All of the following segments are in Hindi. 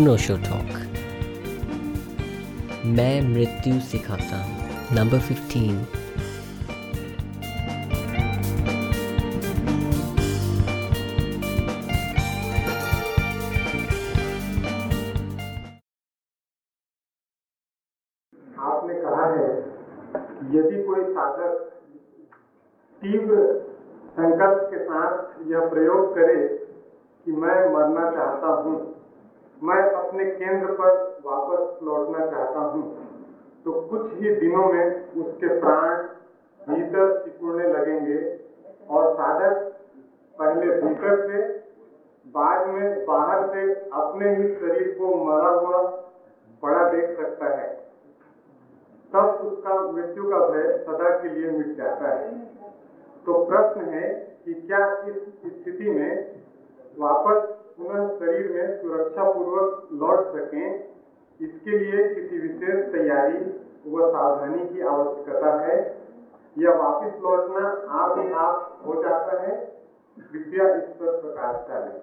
अनोशो टॉक मैं मृत्यु सिखाता हूँ। नंबर फिफ्टीन आपने कहा है यदि कोई साधक तीव्र संकल्प के साथ यह प्रयोग करे कि मैं मरना चाहता हूँ मैं अपने केंद्र पर वापस लौटना चाहता हूँ। तो कुछ ही दिनों में उसके प्राण भीतर सिकुड़ने लगेंगे और साधक पहले भीतर से, बाद में बाहर से अपने ही शरीर को मरा हुआ बड़ा देख सकता है। तब उसका मृत्यु का भय सदा के लिए मिट जाता है। तो प्रश्न है कि क्या इस स्थिति में वापस पुनः शरीर में सुरक्षा पूर्वक लौट सकें, इसके लिए किसी विशेष तैयारी व सावधानी की आवश्यकता है। यह वापस लौटना आप ही आप हो जाता है। कृपया इस पर प्रकाश डालें।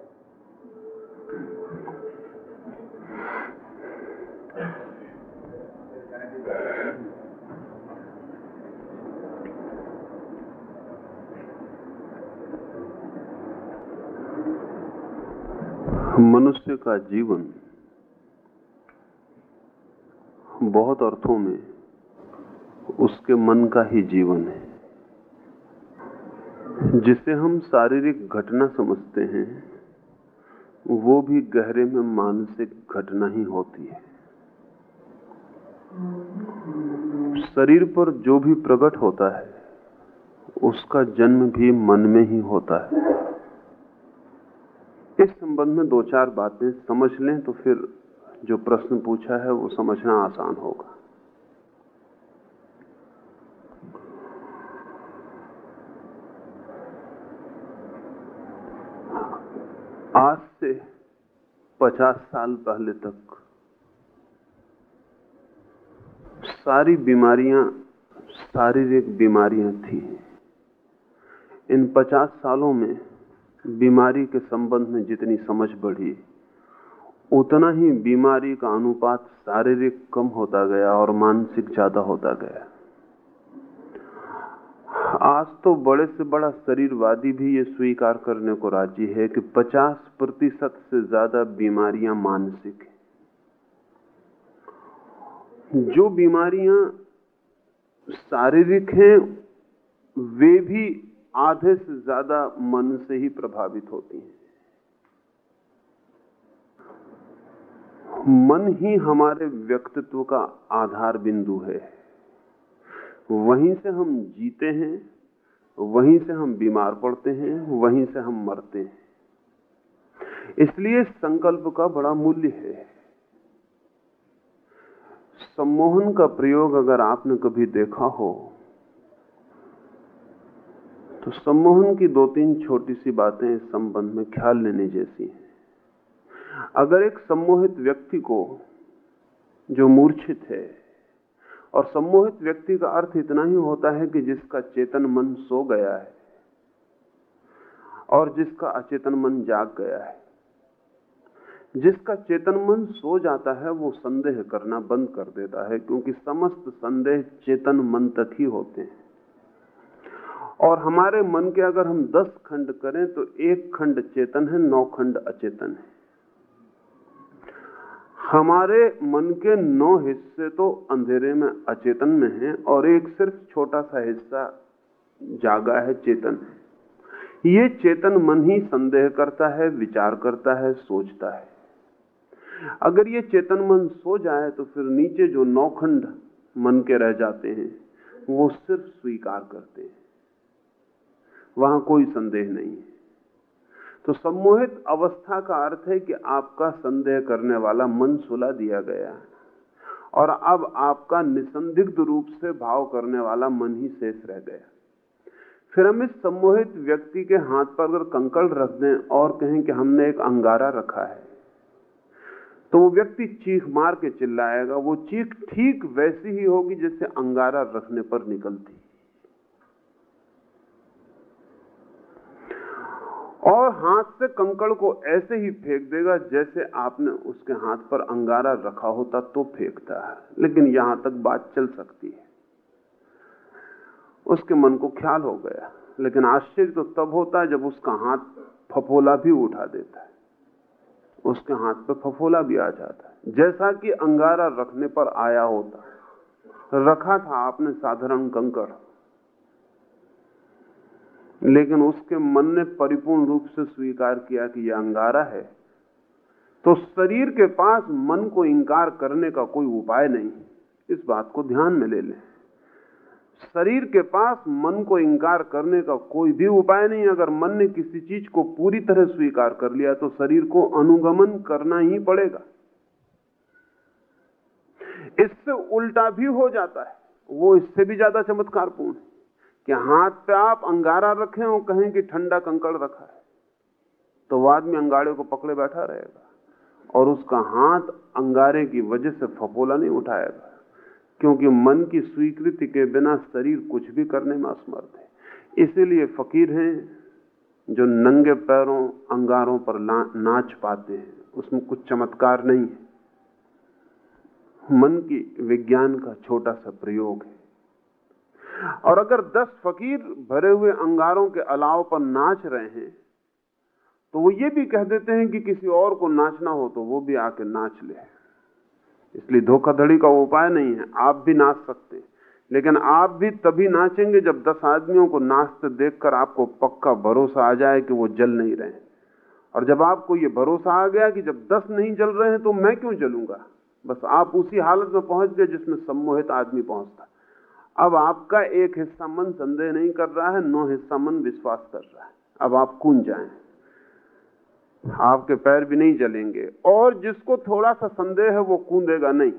मनुष्य का जीवन बहुत अर्थों में उसके मन का ही जीवन है, जिसे हम शारीरिक घटना समझते हैं, वो भी गहरे में मानसिक घटना ही होती है। शरीर पर जो भी प्रकट होता है, उसका जन्म भी मन में ही होता है। इस संबंध में दो चार बातें समझ लें तो फिर जो प्रश्न पूछा है वो समझना आसान होगा। आज से पचास साल पहले तक सारी बीमारियाँ, शारीरिक बीमारियाँ थी। इन पचास सालों में बीमारी के संबंध में जितनी समझ बढ़ी, उतना ही बीमारी का अनुपात शारीरिक कम होता गया और मानसिक ज़्यादा होता गया। आज तो बड़े से बड़ा शरीरवादी भी ये स्वीकार करने को राज़ी है कि 50 प्रतिशत से ज़्यादा बीमारियाँ मानसिक हैं। जो बीमारियाँ शारीरिक हैं, वे भी आधे से ज़्यादा मन से ही प्रभावित होती हैं। मन ही हमारे व्यक्तित्व का आधार बिंदु है। वहीं से हम जीते हैं, वहीं से हम बीमार पड़ते हैं, वहीं से हम मरते हैं। इसलिए संकल्प का बड़ा मूल्य है। सम्मोहन का प्रयोग अगर आपने कभी देखा हो तो सम्मोहन की दो तीन छोटी सी बातें इस संबंध में ख्याल लेने जैसी हैं। अगर एक सम्मोहित व्यक्ति को, जो मूर्छित है, और सम्मोहित व्यक्ति का अर्थ इतना ही होता है कि जिसका चेतन मन सो गया है, और जिसका अचेतन मन जाग गया है, जिसका चेतन मन सो जाता है, वो संदेह करना बंद कर देता है, क्योंकि समस्त संदेह चेतन मन तक ही होते हैं। और हमारे मन के अगर हम दस खंड करें तो एक खंड चेतन है, नौ खंड अचेतन है। हमारे मन के नौ हिस्से तो अंधेरे में, अचेतन में हैं और एक सिर्फ़ छोटा सा हिस्सा जागा है, चेतन है। ये चेतन मन ही संदेह करता है, विचार करता है, सोचता है। अगर ये चेतन मन सो जाए तो फिर नीचे जो नौखंड मन के रह जाते हैं, वो सिर्फ़ स्वीकार करते हैं। वहाँ कोई संदेह नहीं है। तो सम्मोहित अवस्था का अर्थ है कि आपका संदेह करने वाला मन सुला दिया गया है और अब आपका निसंदिग्ध रूप से भाव करने वाला मन ही शेष रह गया। फिर हम इस सम्मोहित व्यक्ति के हाथ पर अगर कंकड़ रख दें और कहें कि हमने एक अंगारा रखा है तो वो व्यक्ति चीख मार के चिल्लाएगा। वो चीख ठीक वैसी ही होगी जैसे अंगारा रखने पर निकलती। और हाथ से कंकड़ को ऐसे ही फेंक देगा जैसे आपने उसके हाथ पर अंगारा रखा होता तो फेंकता है। लेकिन यहाँ तक बात चल सकती है। उसके मन को ख्याल हो गया। लेकिन आश्चर्य तो तब होता है जब उसका हाथ फफोला भी उठा देता है। उसके हाथ पे फफोला भी आ जाता है। जैसा कि अंगारा रखने पर आया होता। रखा था आपने साधारण कंकड़। लेकिन उसके मन ने परिपूर्ण रूप से स्वीकार किया कि यह अंगारा है। तो शरीर के पास मन को इंकार करने का कोई उपाय नहीं। इस बात को ध्यान में ले लें। शरीर के पास मन को इंकार करने का कोई भी उपाय नहीं। अगर मन ने किसी चीज़ को पूरी तरह स्वीकार कर लिया तो शरीर को अनुगमन करना ही पड़ेगा। इससे उल्टा भी हो जाता है। वो इससे भी ज़्यादा चमत्कारपूर्ण है। कि हाथ पे आप अंगारा रखें और कहें कि ठंडा कंकड़ रखा है तो वो आदमी अंगारे को पकड़े बैठा रहेगा और उसका हाथ अंगारे की वजह से फपोला नहीं उठाएगा, क्योंकि मन की स्वीकृति के बिना शरीर कुछ भी करने में असमर्थ है। इसीलिए फकीर हैं जो नंगे पैरों, अंगारों पर नाच पाते हैं। उसमें कुछ चमत्कार नहीं है। मन की विज्ञान का छोटा सा प्रयोग है। और अगर दस फकीर भरे हुए अंगारों के अलाव पर नाच रहे हैं तो वो ये भी कह देते हैं कि किसी और को नाचना हो तो वो भी आके नाच ले। इसलिए धोखाधड़ी का उपाय नहीं है, आप भी नाच सकते हैं। लेकिन आप भी तभी नाचेंगे जब दस आदमियों को नाचते देखकर आपको पक्का भरोसा आ जाए कि वो जल नहीं रहे और जब आपको ये भरोसा आ गया कि जब दस नहीं जल रहे हैं तो मैं क्यों जलूँगा? बस आप उसी हालत में पहुँच गए जिसमें सम्मोहित आदमी पहुँचता अब आपका एक हिस्सा मन संदेह नहीं कर रहा है, नौ हिस्सा मन विश्वास कर रहा है। अब आप कूद जाएँ। आपके पैर भी नहीं जलेंगे। और जिसको थोड़ा सा संदेह है, वो कूदेगा नहीं।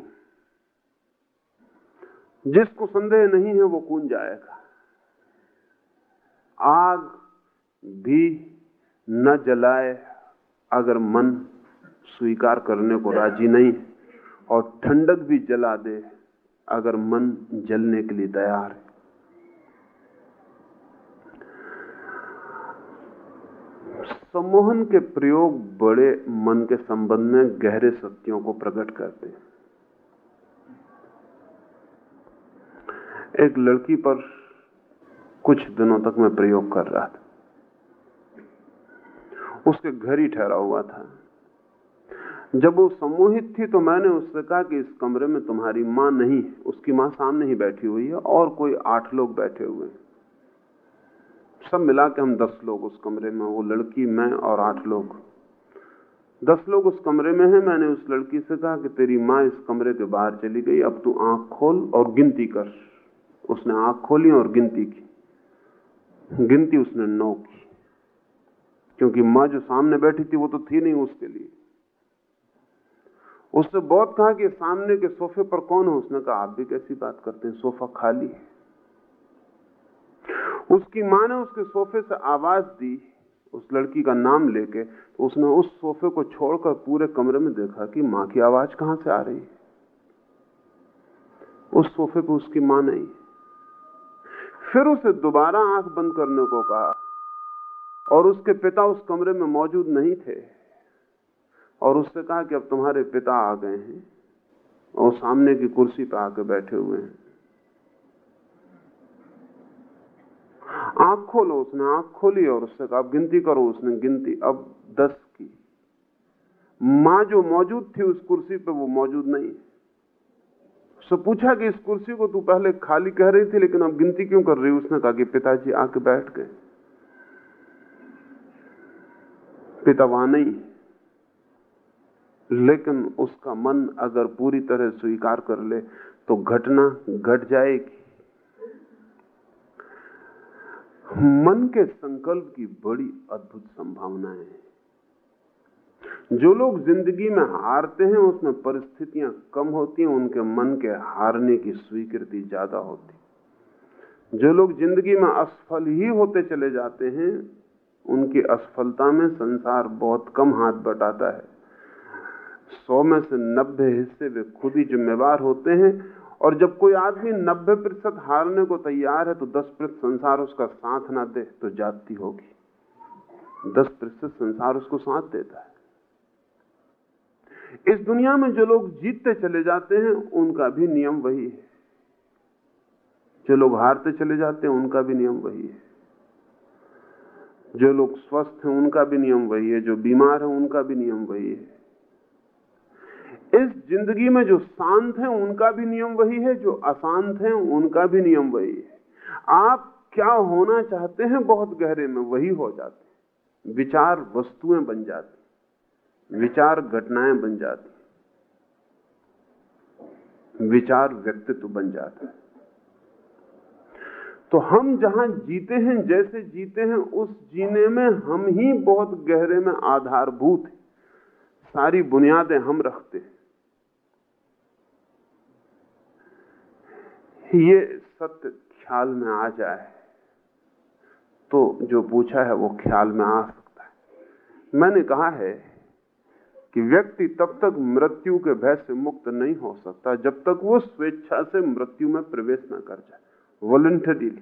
जिसको संदेह नहीं है, वो कूद जाएगा। आग भी न जलाए अगर मन स्वीकार करने को राज़ी नहीं और ठंडक भी जला दे अगर मन जलने के लिए तैयार है। सम्मोहन के प्रयोग बड़े मन के संबंध में गहरे सत्यों को प्रकट करते हैं। एक लड़की पर कुछ दिनों तक मैं प्रयोग कर रहा था। उसके घर ही ठहरा हुआ था। जब वो सम्मोहित थी तो मैंने उससे कहा कि इस कमरे में तुम्हारी माँ नहीं है। उसकी माँ सामने ही बैठी हुई है और कोई आठ लोग बैठे हुए हैं। सब मिला के हम दस लोग उस कमरे में वो लड़की, मैं और आठ लोग। दस लोग उस कमरे में हैं। मैंने उस लड़की से कहा कि तेरी माँ इस कमरे के बाहर चली गई। अब तू आँख खोल और गिनती कर। उसने आँख खोली और गिनती की। गिनती उसने नौ की। क्योंकि माँ जो सामने बैठी थी वो तो थी नहीं उसके लिए। उससे बहुत कहा कि सामने के सोफे पर कौन है? उसने कहा, आप भी कैसी बात करते हैं? सोफा खाली है। उसकी माँ ने उसके सोफे से आवाज़ दी, उस लड़की का नाम लेके तो उसने उस सोफे को छोड़कर पूरे कमरे में देखा कि माँ की आवाज़ कहाँ से आ रही है। उस सोफे पे उसकी माँ नहीं। फिर उसे दोबारा आँख बंद करने को कहा और उसके पिता उस कमरे में मौजूद नहीं थे। और उससे कहा कि अब तुम्हारे पिता आ गए हैं और सामने की कुर्सी पर आके बैठे हुए हैं। आँख खोलो उसने, आँख खोली और उससे कहा गिनती करो उसने, गिनती अब दस की। माँ जो मौजूद थी उस कुर्सी पे वो मौजूद नहीं उससे पूछा कि इस कुर्सी को तू पहले खाली कह रही थी, लेकिन अब गिनती क्यों कर रही उसने कहा कि पिताजी आके बैठ गए। पिता वहाँ नहीं लेकिन उसका मन अगर पूरी तरह स्वीकार कर ले तो घटना घट जाएगी। मन के संकल्प की बड़ी अद्भुत संभावनाएँ हैं। जो लोग ज़िंदगी में हारते हैं, उसमें परिस्थितियाँ कम होती हैं, उनके मन के हारने की स्वीकृति ज़्यादा होती जो लोग ज़िंदगी में असफल ही होते चले जाते हैं, उनकी असफलता में संसार बहुत कम हाथ बटाता है। सौ में से नब्बे हिस्से वे खुद ही जिम्मेवार होते हैं और जब कोई आदमी नब्बे प्रतिशत हारने को तैयार है तो दस प्रतिशत संसार उसका साथ ना दे तो जाती होगी। दस प्रतिशत संसार उसको साथ देता है। इस दुनिया में जो लोग जीतते चले जाते हैं, उनका भी नियम वही है। जो लोग हारते चले जाते हैं, उनका भी नियम वही है। जो लोग स्वस्थ हैं, उनका भी नियम वही है। जो बीमार है, उनका भी नियम वही है। इस ज़िंदगी में जो शांत हैं, उनका भी नियम वही है, जो अशांत हैं, उनका भी नियम वही है। आप क्या होना चाहते हैं, बहुत गहरे में वही हो जाते विचार वस्तुएँ बन जाती विचार घटनाएँ बन जाती विचार व्यक्तित्व बन जाता है। तो हम जहाँ जीते हैं, जैसे जीते हैं, उस जीने में हम ही बहुत गहरे में आधारभूत हैं। सारी बुनियादें हम रखते हैं। ये सत्य ख्याल में आ जाए तो जो पूछा है वो ख्याल में आ सकता है। मैंने कहा है कि व्यक्ति तब तक मृत्यु के भय से मुक्त नहीं हो सकता, जब तक वो स्वेच्छा से मृत्यु में प्रवेश न कर जाए। वॉलंटरीली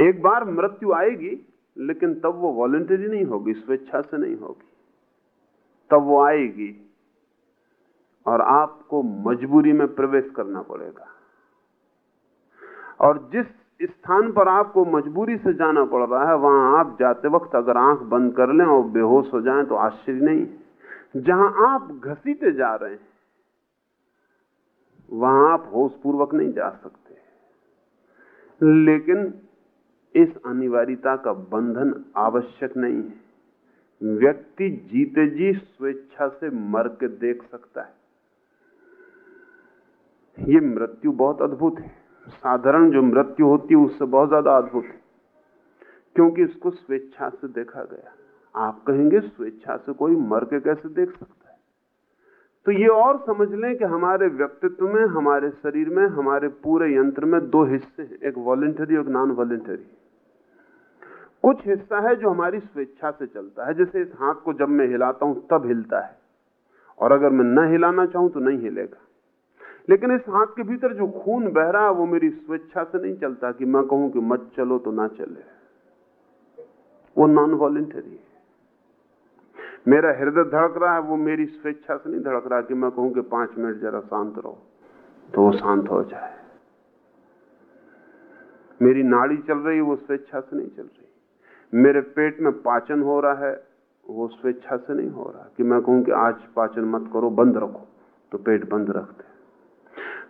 एक बार मृत्यु आएगी, लेकिन तब वो वॉलेंटरी नहीं होगी, स्वेच्छा से नहीं होगी। तब वो आएगी और आपको मजबूरी में प्रवेश करना पड़ेगा। और जिस स्थान पर आपको मजबूरी से जाना पड़ रहा है, वहाँ आप जाते वक्त अगर आँख बंद कर लें और बेहोश हो जाएँ तो आश्चर्य नहीं जहाँ आप घसीटे जा रहे हैं, वहाँ आप होश पूर्वक नहीं जा सकते। लेकिन इस अनिवार्यता का बंधन आवश्यक नहीं है। व्यक्ति जीते जी स्वेच्छा से मर के देख सकता है। ये मृत्यु बहुत अद्भुत है। साधारण जो मृत्यु होती है, उससे बहुत ज़्यादा अद्भुत है। क्योंकि इसको स्वेच्छा से देखा गया। आप कहेंगे, स्वेच्छा से कोई मर के कैसे देख सकता है? तो ये और समझ लें कि हमारे व्यक्तित्व में, हमारे शरीर में, हमारे पूरे यंत्र में दो हिस्से हैं। एक वॉलेंटरी और नॉन वॉलेंटरी कुछ हिस्सा है जो हमारी स्वेच्छा से चलता है। जैसे इस हाथ को जब मैं हिलाता हूँ, तब हिलता है। और अगर मैं न हिलाना चाहूँ तो नहीं हिलेगा। लेकिन इस हाथ के भीतर जो खून बह रहा है वो मेरी स्वेच्छा से नहीं चलता कि मैं कहूँ कि मत चलो तो ना चले। वो नॉन वॉलेंटरी है। मेरा हृदय धड़क रहा है, वो मेरी स्वेच्छा से नहीं धड़क रहा कि मैं कहूँ कि पाँच मिनट जरा शांत रहो तो वो शांत हो जाए। मेरी नाड़ी चल रही है वो स्वेच्छा से नहीं चल रही। मेरे पेट में पाचन हो रहा है, वो स्वेच्छा से नहीं हो रहा कि मैं कहूँ कि आज पाचन मत करो, बंद रखो तो पेट बंद रखते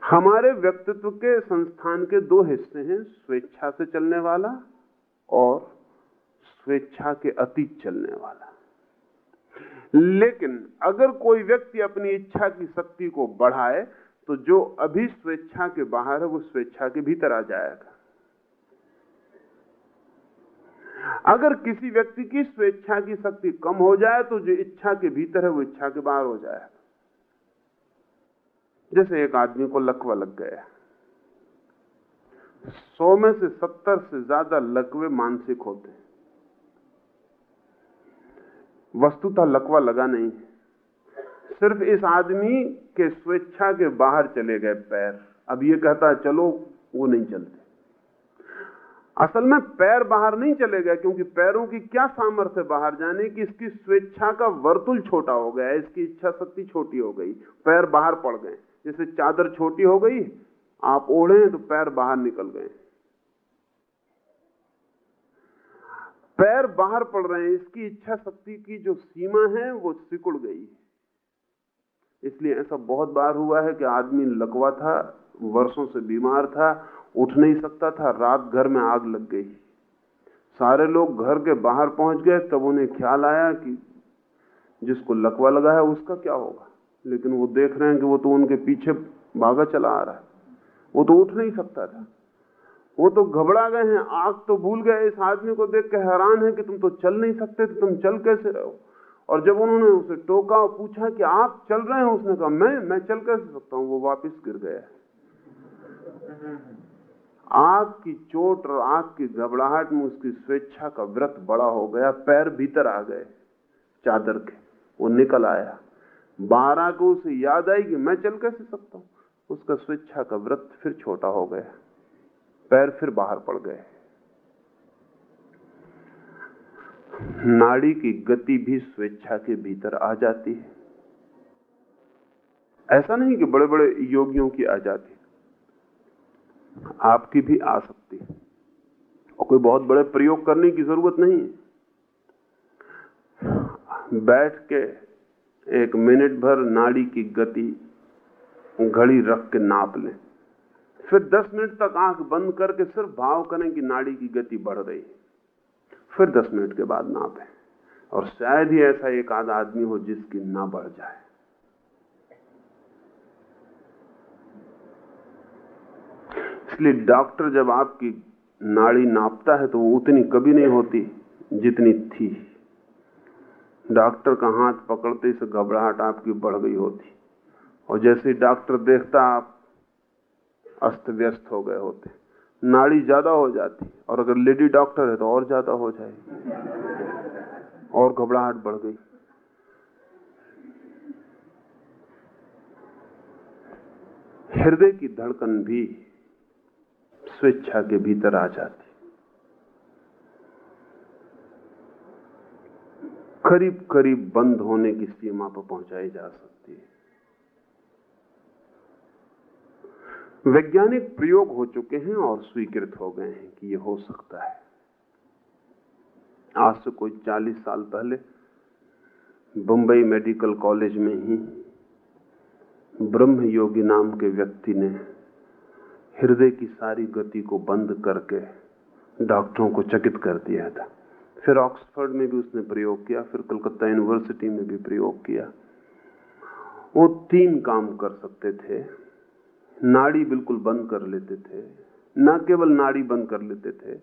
हमारे व्यक्तित्व के संस्थान के दो हिस्से हैं, स्वेच्छा से चलने वाला और स्वेच्छा के अतीत चलने वाला। लेकिन अगर कोई व्यक्ति अपनी इच्छा की शक्ति को बढ़ाए तो जो अभी स्वेच्छा के बाहर है, वो स्वेच्छा के भीतर आ जाएगा। अगर किसी व्यक्ति की स्वेच्छा की शक्ति कम हो जाए तो जो इच्छा के भीतर है, वो इच्छा के बाहर हो जाएगा। जैसे एक आदमी को लकवा लग गया सौ में से सत्तर से ज़्यादा लकवे मानसिक होते हैं। वस्तुतः लकवा लगा नहीं सिर्फ़ इस आदमी के स्वेच्छा के बाहर चले गए पैर। अब ये कहता है, चलो, वो नहीं चलते। असल में पैर बाहर नहीं चले गए, क्योंकि पैरों की क्या सामर्थ्य बाहर जाने की? इसकी स्वेच्छा का वर्तुल छोटा हो गया इसकी इच्छा शक्ति छोटी हो गई। पैर बाहर पड़ गए। जैसे चादर छोटी हो गई, आप ओढ़े तो पैर बाहर निकल गए। पैर बाहर पड़ रहे हैं, इसकी इच्छा शक्ति की जो सीमा है, वो सिकुड़ गई इसलिए ऐसा बहुत बार हुआ है कि आदमी लकवा था, वर्षों से बीमार था, उठ नहीं सकता था, रात घर में आग लग गई। सारे लोग घर के बाहर पहुँच गए, तब उन्हें ख्याल आया कि जिसको लकवा लगा है, उसका क्या होगा? लेकिन वो देख रहे हैं कि वो तो उनके पीछे भागा चला आ रहा है। वो तो उठ नहीं सकता था। वो तो घबरा गए हैं आग तो भूल गए। इस आदमी को देख के हैरान है कि तुम तो चल नहीं सकते तो तुम चल कैसे रहो और जब उन्होंने उसे टोका और पूछा कि आप चल रहे हैं, उसने कहा, मैं मैं चल कैसे सकता हूँ? वो वापस गिर गया। आग की चोट और आग की घबराहट में उसकी स्वेच्छा का व्रत बड़ा हो गया। पैर भीतर आ गए। चादर के, वो निकल आया। बारह को उसे याद आई कि मैं चल कैसे सकता हूँ? उसका स्वेच्छा का व्रत फिर छोटा हो गया। पैर फिर बाहर पड़ गए। नाड़ी की गति भी स्वेच्छा के भीतर आ जाती है। ऐसा नहीं कि बड़े बड़े योगियों की आ जाती आपकी भी आ सकती है। और कोई बहुत बड़े प्रयोग करने की ज़रूरत नहीं है। बैठ के एक मिनट भर नाड़ी की गति घड़ी रख के नाप लें। फिर 10 मिनट तक आँख बंद करके सिर्फ़ भाव करें कि नाड़ी की गति बढ़ रही है। फिर 10 मिनट के बाद नापें। और शायद ही ऐसा एक आधा आदमी हो जिसकी ना बढ़ जाए। इसलिए डॉक्टर जब आपकी नाड़ी नापता है तो वो उतनी कभी नहीं होती जितनी थी। डॉक्टर का हाथ पकड़ते से घबराहट आपकी बढ़ गई होती। और जैसे ही डॉक्टर देखता, आप अस्त व्यस्त हो गए होते। नाड़ी ज़्यादा हो जाती, और अगर लेडी डॉक्टर है तो और ज़्यादा हो जाएगी। और घबराहट बढ़ गई। हृदय की धड़कन भी स्वेच्छा के भीतर आ जाती। करीब करीब बंद होने की सीमा पर पहुंचाई जा सकती है। वैज्ञानिक प्रयोग हो चुके हैं और स्वीकृत हो गए हैं कि यह हो सकता है। आज से कोई 40 साल पहले बंबई मेडिकल कॉलेज में ही ब्रह्म योगी नाम के व्यक्ति ने हृदय की सारी गति को बंद करके डॉक्टरों को चकित कर दिया था। फिर ऑक्सफोर्ड में भी उसने प्रयोग किया, फिर कलकत्ता यूनिवर्सिटी में भी प्रयोग किया। वो तीन काम कर सकते थे। नाड़ी बिल्कुल बंद कर लेते थे। न केवल नाड़ी बंद कर लेते थे,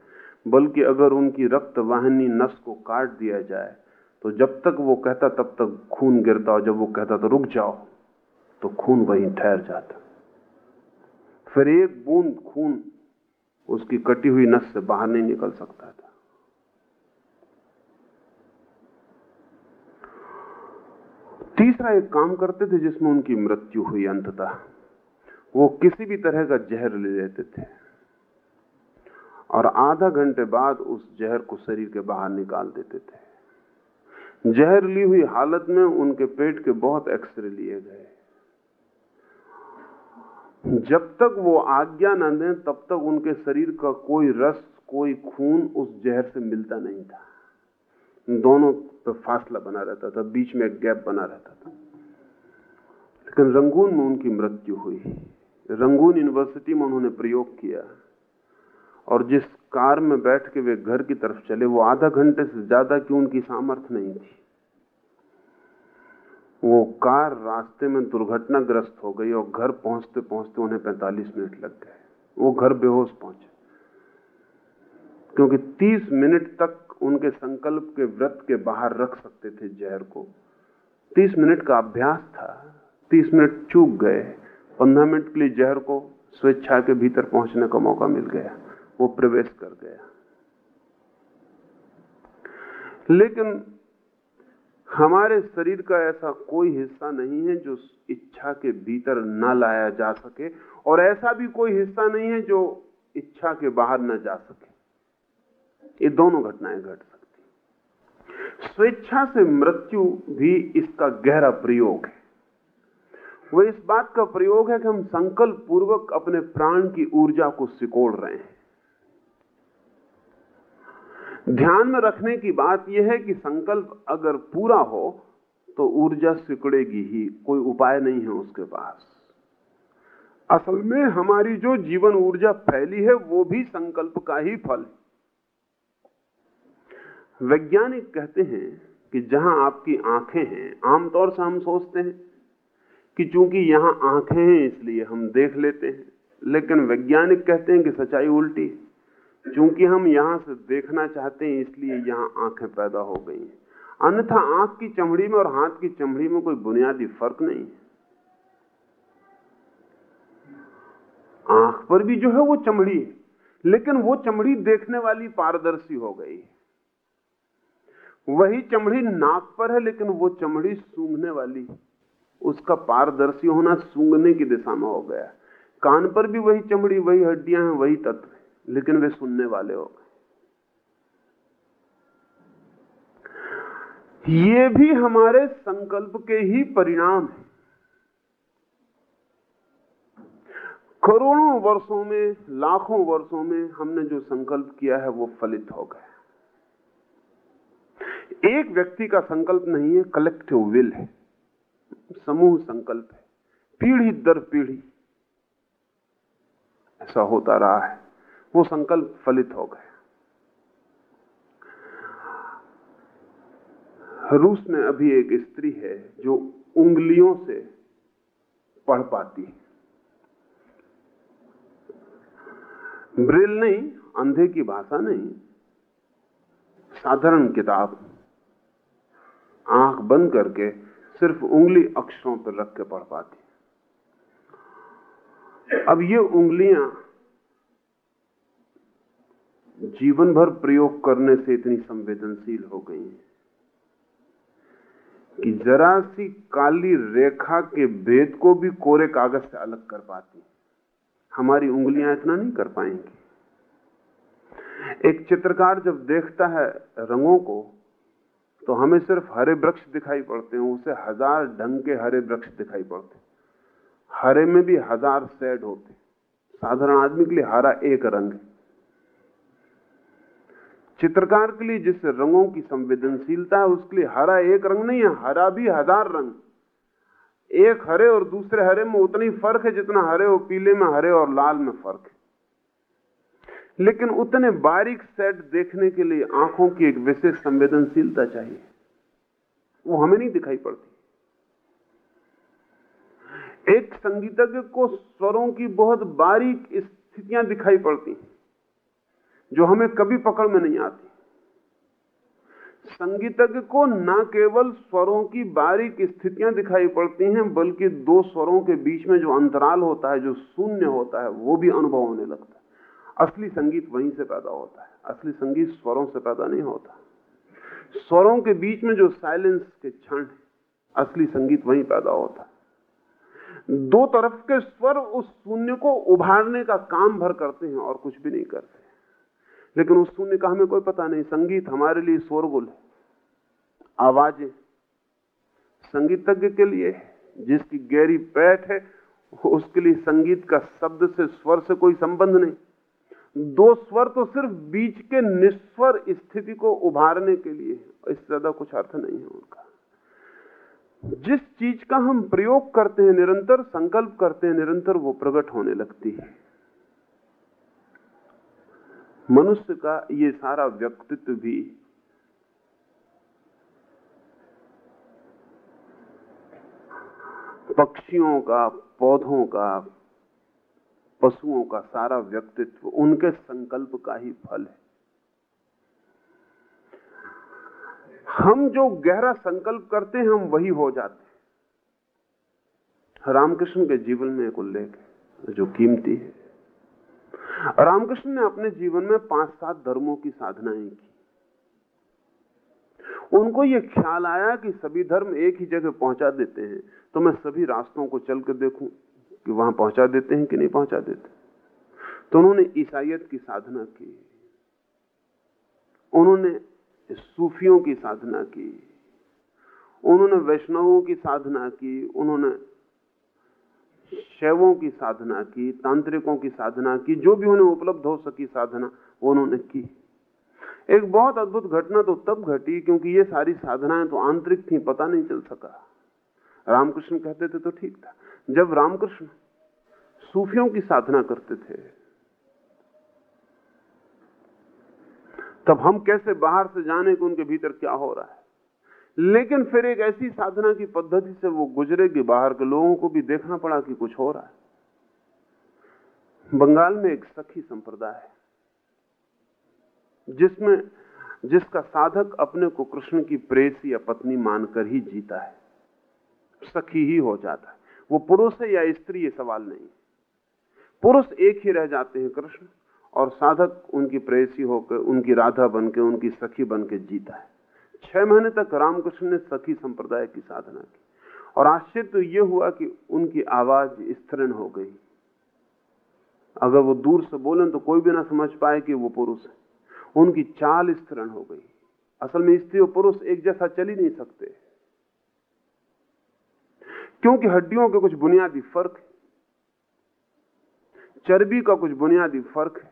बल्कि अगर उनकी रक्त वाहिनी नस को काट दिया जाए तो जब तक वो कहता तब तक खून गिरता, और जब वो कहता तो रुक जाओ तो खून वहीं ठहर जाता। फिर एक बूंद खून उसकी कटी हुई नस से बाहर नहीं निकल सकता था। तीसरा एक काम करते थे जिसमें उनकी मृत्यु हुई अंततः। वो किसी भी तरह का जहर ले लेते थे। और आधा घंटे बाद उस जहर को शरीर के बाहर निकाल देते थे। जहर ली हुई हालत में उनके पेट के बहुत एक्सरे लिए गए। जब तक वो आज्ञा न दें, तब तक उनके शरीर का कोई रस, कोई खून उस जहर से मिलता नहीं था। दोनों पे फासला बना रहता था, बीच में एक गैप बना रहता था। लेकिन रंगून में उनकी मृत्यु हुई। रंगून यूनिवर्सिटी में उन्होंने प्रयोग किया। और जिस कार में बैठ के वे घर की तरफ़ चले, वो आधा घंटे से ज़्यादा की उनकी सामर्थ्य नहीं थी। वो कार रास्ते में दुर्घटनाग्रस्त हो गई और घर पहुँचते पहुँचते उन्हें 45 मिनट लग गए। वो घर बेहोश पहुँचे। क्योंकि 30 मिनट तक उनके संकल्प के व्रत के बाहर रख सकते थे जहर को। 30 मिनट का अभ्यास था। 30 मिनट चूक गए। 15 मिनट के लिए जहर को स्वेच्छा के भीतर पहुँचने का मौका मिल गया। वो प्रवेश कर गया। लेकिन हमारे शरीर का ऐसा कोई हिस्सा नहीं है जो इच्छा के भीतर न लाया जा सके और ऐसा भी कोई हिस्सा नहीं है जो इच्छा के बाहर न जा सके। ये दोनों घटनाएँ घट सकती। स्वेच्छा से मृत्यु भी इसका गहरा प्रयोग है। वो इस बात का प्रयोग है कि हम संकल्प पूर्वक अपने प्राण की ऊर्जा को सिकोड़ रहे हैं। ध्यान में रखने की बात यह है कि संकल्प अगर पूरा हो तो ऊर्जा सिकुड़ेगी ही, कोई उपाय नहीं है उसके पास। असल में हमारी जो जीवन ऊर्जा फैली है, वो भी संकल्प का ही फल वैज्ञानिक कहते हैं कि जहाँ आपकी आँखें हैं, आमतौर से हम सोचते हैं कि चूँकि यहाँ आँखें हैं, इसलिए हम देख लेते हैं। लेकिन वैज्ञानिक कहते हैं कि सच्चाई उल्टी है। चूँकि हम यहाँ से देखना चाहते हैं, इसलिए यहाँ आँखें पैदा हो गई हैं। अन्यथा आँख की चमड़ी में और हाथ की चमड़ी में कोई बुनियादी फ़र्क नहीं है। आँख पर भी जो है वो चमड़ी है, लेकिन वो चमड़ी देखने वाली पारदर्शी हो गई वही चमड़ी नाक पर है, लेकिन वो चमड़ी सूंघने वाली उसका पारदर्शी होना सूंघने की दिशा में हो गया। कान पर भी वही चमड़ी, वही हड्डियाँ हैं, वही तत्व लेकिन वे सुनने वाले हो गए। ये भी हमारे संकल्प के ही परिणाम है। करोड़ों वर्षों में, लाखों वर्षों में हमने जो संकल्प किया है, वो फलित हो गया। एक व्यक्ति का संकल्प नहीं है कलेक्टिव विल है। समूह संकल्प है। पीढ़ी दर पीढ़ी ऐसा होता रहा है। वो संकल्प फलित हो गया। रूस में अभी एक स्त्री है जो उंगलियों से पढ़ पाती है। ब्रिल नहीं, अंधे की भाषा नहीं, साधारण किताब। आँख बंद करके सिर्फ़ उंगली अक्षरों पर रख के पढ़ पाती। अब ये उंगलियाँ जीवन भर प्रयोग करने से इतनी संवेदनशील हो गई हैं कि जरा सी काली रेखा के भेद को भी कोरे कागज़ से अलग कर पाती हमारी उंगलियाँ इतना नहीं कर पाएँगी। एक चित्रकार जब देखता है रंगों को तो हमें सिर्फ़ हरे वृक्ष दिखाई पड़ते हैं, उसे हज़ार ढंग के हरे वृक्ष दिखाई पड़ते हरे में भी हज़ार सेड होते साधारण आदमी के लिए हरा एक रंग है। चित्रकार के लिए जिस रंगों की संवेदनशीलता है, उसके लिए हरा एक रंग नहीं है, हरा भी हज़ार रंग। एक हरे और दूसरे हरे में उतना ही फ़र्क है जितना हरे और पीले में हरे और लाल में फ़र्क है। लेकिन उतने बारीक सेट देखने के लिए आँखों की एक विशेष संवेदनशीलता चाहिए। वो हमें नहीं दिखाई पड़ती। एक संगीतज्ञ को स्वरों की बहुत बारीक स्थितियाँ दिखाई पड़ती जो हमें कभी पकड़ में नहीं आती। संगीतज्ञ को न केवल स्वरों की बारीक स्थितियाँ दिखाई पड़ती हैं, बल्कि दो स्वरों के बीच में जो अंतराल होता है, जो शून्य होता है, वो भी अनुभव होने लगता है। असली संगीत वहीं से पैदा होता है। असली संगीत स्वरों से पैदा नहीं होता। स्वरों के बीच में जो साइलेंस के क्षण असली संगीत वहीं पैदा होता है। दो तरफ़ के स्वर उस शून्य को उभारने का काम भर करते हैं और कुछ भी नहीं करते लेकिन उस शून्य का हमें कोई पता नहीं। संगीत हमारे लिए शोरगुल है। आवाज़ें संगीतज्ञ के लिए जिसकी गहरी पैठ है, उसके लिए संगीत का शब्द से स्वर से कोई संबंध नहीं। दो स्वर तो सिर्फ़ बीच के निस्वर स्थिति को उभारने के लिए इससे ज़्यादा कुछ अर्थ नहीं है उनका। जिस चीज़ का हम प्रयोग करते हैं निरंतर, संकल्प करते हैं निरंतर, वो प्रकट होने लगती है। मनुष्य का ये सारा व्यक्तित्व भी पक्षियों का, पौधों का पशुओं का सारा व्यक्तित्व उनके संकल्प का ही फल है। हम जो गहरा संकल्प करते हैं, हम वही हो जाते हैं। रामकृष्ण के जीवन में एक उल्लेख है, जो कीमती है। रामकृष्ण ने अपने जीवन में पाँच सात धर्मों की साधनाएँ की। उनको यह ख्याल आया कि सभी धर्म एक ही जगह पहुँचा देते हैं तो मैं सभी रास्तों को चल कर देखूँ। कि वहाँ पहुँचा देते हैं कि नहीं पहुँचा देते? तो उन्होंने ईसाइत की साधना की। उन्होंने सूफियों की साधना की। उन्होंने वैष्णवों की साधना की। उन्होंने शैवों की साधना की, तांत्रिकों की साधना की, जो भी उन्हें उपलब्ध हो सकी साधना, वो उन्होंने की। एक बहुत अद्भुत घटना तो तब घटी क्योंकि ये सारी साधनाएँ तो आंतरिक थी, पता नहीं चल सका। रामकृष्ण कहते थे तो ठीक था। जब रामकृष्ण सूफियों की साधना करते थे, तब हम कैसे बाहर से जाने कि उनके भीतर क्या हो रहा है? लेकिन फिर एक ऐसी साधना की पद्धति से वो गुजरेगी बाहर के लोगों को भी देखना पड़ा कि कुछ हो रहा है। बंगाल में एक सखी संप्रदाय है, जिसमें, जिसका साधक अपने को कृष्ण की प्रेस या पत्नी मानकर ही जीता है। सखी ही हो जाता है। वो पुरुष है या स्त्री, ये सवाल नहीं पुरुष एक ही रह जाते हैं कृष्ण, और साधक उनकी प्रेसी होकर, उनकी राधा बन के उनकी सखी बन के जीता है। छह महीने तक रामकृष्ण ने सखी संप्रदाय की साधना की, और आश्चर्य तो यह हुआ कि उनकी आवाज़ स्थिरण हो गई। अगर वो दूर से बोले तो कोई भी ना समझ पाए कि वो पुरुष है। उनकी चाल स्थिरण हो गई। असल में स्त्री और पुरुष एक जैसा चल ही नहीं सकते। क्योंकि हड्डियों के कुछ बुनियादी फ़र्क है। चर्बी का कुछ बुनियादी फ़र्क है।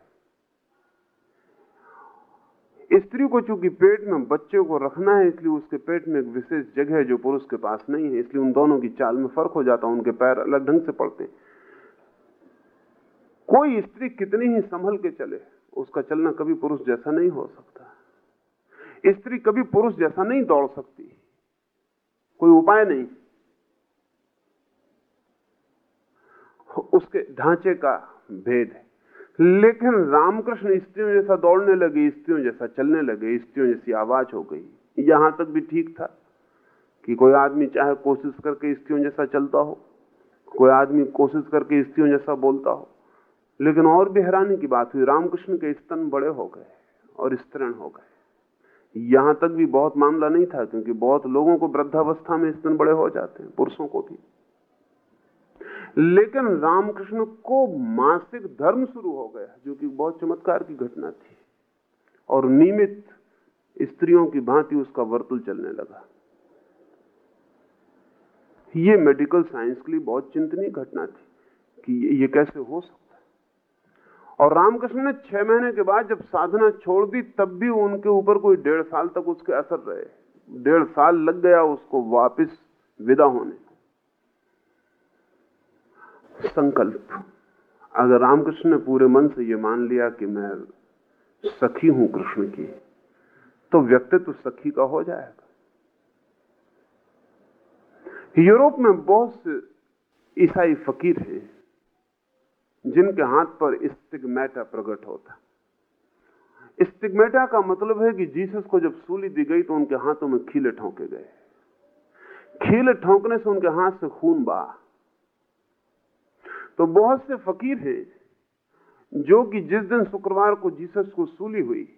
स्त्री को चूँकि पेट में बच्चे को रखना है, इसलिए उसके पेट में एक विशेष जगह है जो पुरुष के पास नहीं है, इसलिए उन दोनों की चाल में फ़र्क हो जाता है, उनके पैर अलग ढंग से पड़ते हैं। कोई स्त्री कितनी ही संभल के चले, उसका चलना कभी पुरुष जैसा नहीं हो सकता। स्त्री कभी पुरुष जैसा नहीं दौड़ सकती। कोई उपाय नहीं। उसके ढांचे का भेद है। लेकिन रामकृष्ण स्त्रियों जैसा दौड़ने लगे, स्त्रियों जैसा चलने लगे, स्त्रियों जैसी आवाज़ हो गई। यहाँ तक भी ठीक था कि कोई आदमी चाहे कोशिश करके स्त्रियों जैसा चलता हो, कोई आदमी कोशिश करके स्त्रियों जैसा बोलता हो। लेकिन और भी हैरानी की बात हुई, रामकृष्ण के स्तन बड़े हो गए और स्तरण हो गए। यहाँ तक भी बहुत मामला नहीं था, क्योंकि बहुत लोगों को वृद्धावस्था में स्तन बड़े हो जाते हैं, पुरुषों को भी। लेकिन रामकृष्ण को मासिक धर्म शुरू हो गया, जो कि बहुत चमत्कार की घटना थी। और नियमित स्त्रियों की भांति उसका वर्तुल चलने लगा। ये मेडिकल साइंस के लिए बहुत चिंतनीय घटना थी कि ये कैसे हो सकता है। और रामकृष्ण ने छह महीने के बाद जब साधना छोड़ दी, तब भी उनके ऊपर कोई डेढ़ साल तक उसके असर रहे। डेढ़ साल लग गया उसको वापस विदा होने। संकल्प। अगर रामकृष्ण ने पूरे मन से यह मान लिया कि मैं सखी हूँ कृष्ण की तो व्यक्तित्व सखी का हो जाएगा। यूरोप में बहुत से ईसाई फकीर हैं, जिनके हाथ पर स्टिग्मेटा प्रकट होता स्टिग्मेटा का मतलब है कि जीसस को जब सूली दी गई तो उनके हाथों में खीले ठोंके गए। खीले ठोंकने से उनके हाथ से खून बहा। तो बहुत से फकीर हैं, जो कि जिस दिन शुक्रवार को जीसस को सूली हुई,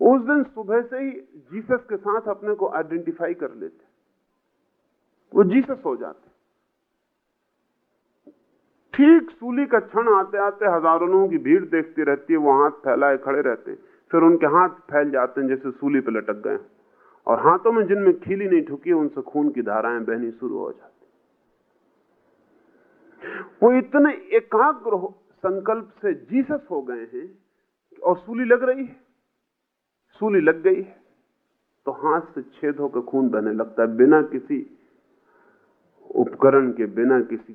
उस दिन सुबह से ही जीसस के साथ अपने को आइडेंटिफाई कर लेते। वो जीसस हो जाते। ठीक सूली का क्षण आते आते हज़ारों लोगों की भीड़ देखती रहती है, वो हाथ फैलाए खड़े रहते। हैं फिर उनके हाथ फैल जाते हैं, जैसे सूली पे लटक गए। और हाथों में जिनमें खीली नहीं ठुकी, उनसे खून की धाराएँ बहनी शुरू हो जाती। वो इतने एकाग्र संकल्प से जीसस हो गए हैं और सूली लग रही है। सूली लग गई है। तो हाथ से छेद होकर खून बहने लगता है। बिना किसी उपकरण के, बिना किसी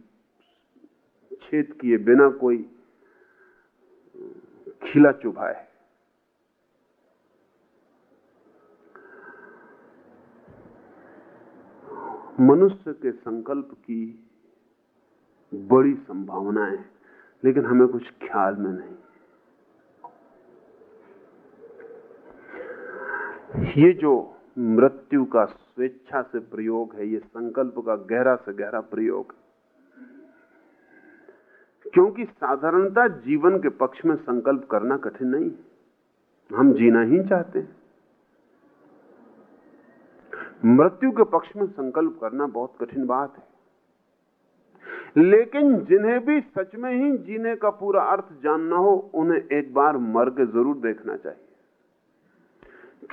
छेद किए, बिना कोई खिला चुभाए मनुष्य के संकल्प की बड़ी संभावनाएँ लेकिन हमें कुछ ख्याल में नहीं। ये जो मृत्यु का स्वेच्छा से प्रयोग है, ये संकल्प का गहरा से गहरा प्रयोग क्योंकि साधारणता जीवन के पक्ष में संकल्प करना कठिन नहीं हम जीना ही चाहते हैं। मृत्यु के पक्ष में संकल्प करना बहुत कठिन बात है। लेकिन जिन्हें भी सच में ही जीने का पूरा अर्थ जानना हो, उन्हें एक बार मर के ज़रूर देखना चाहिए।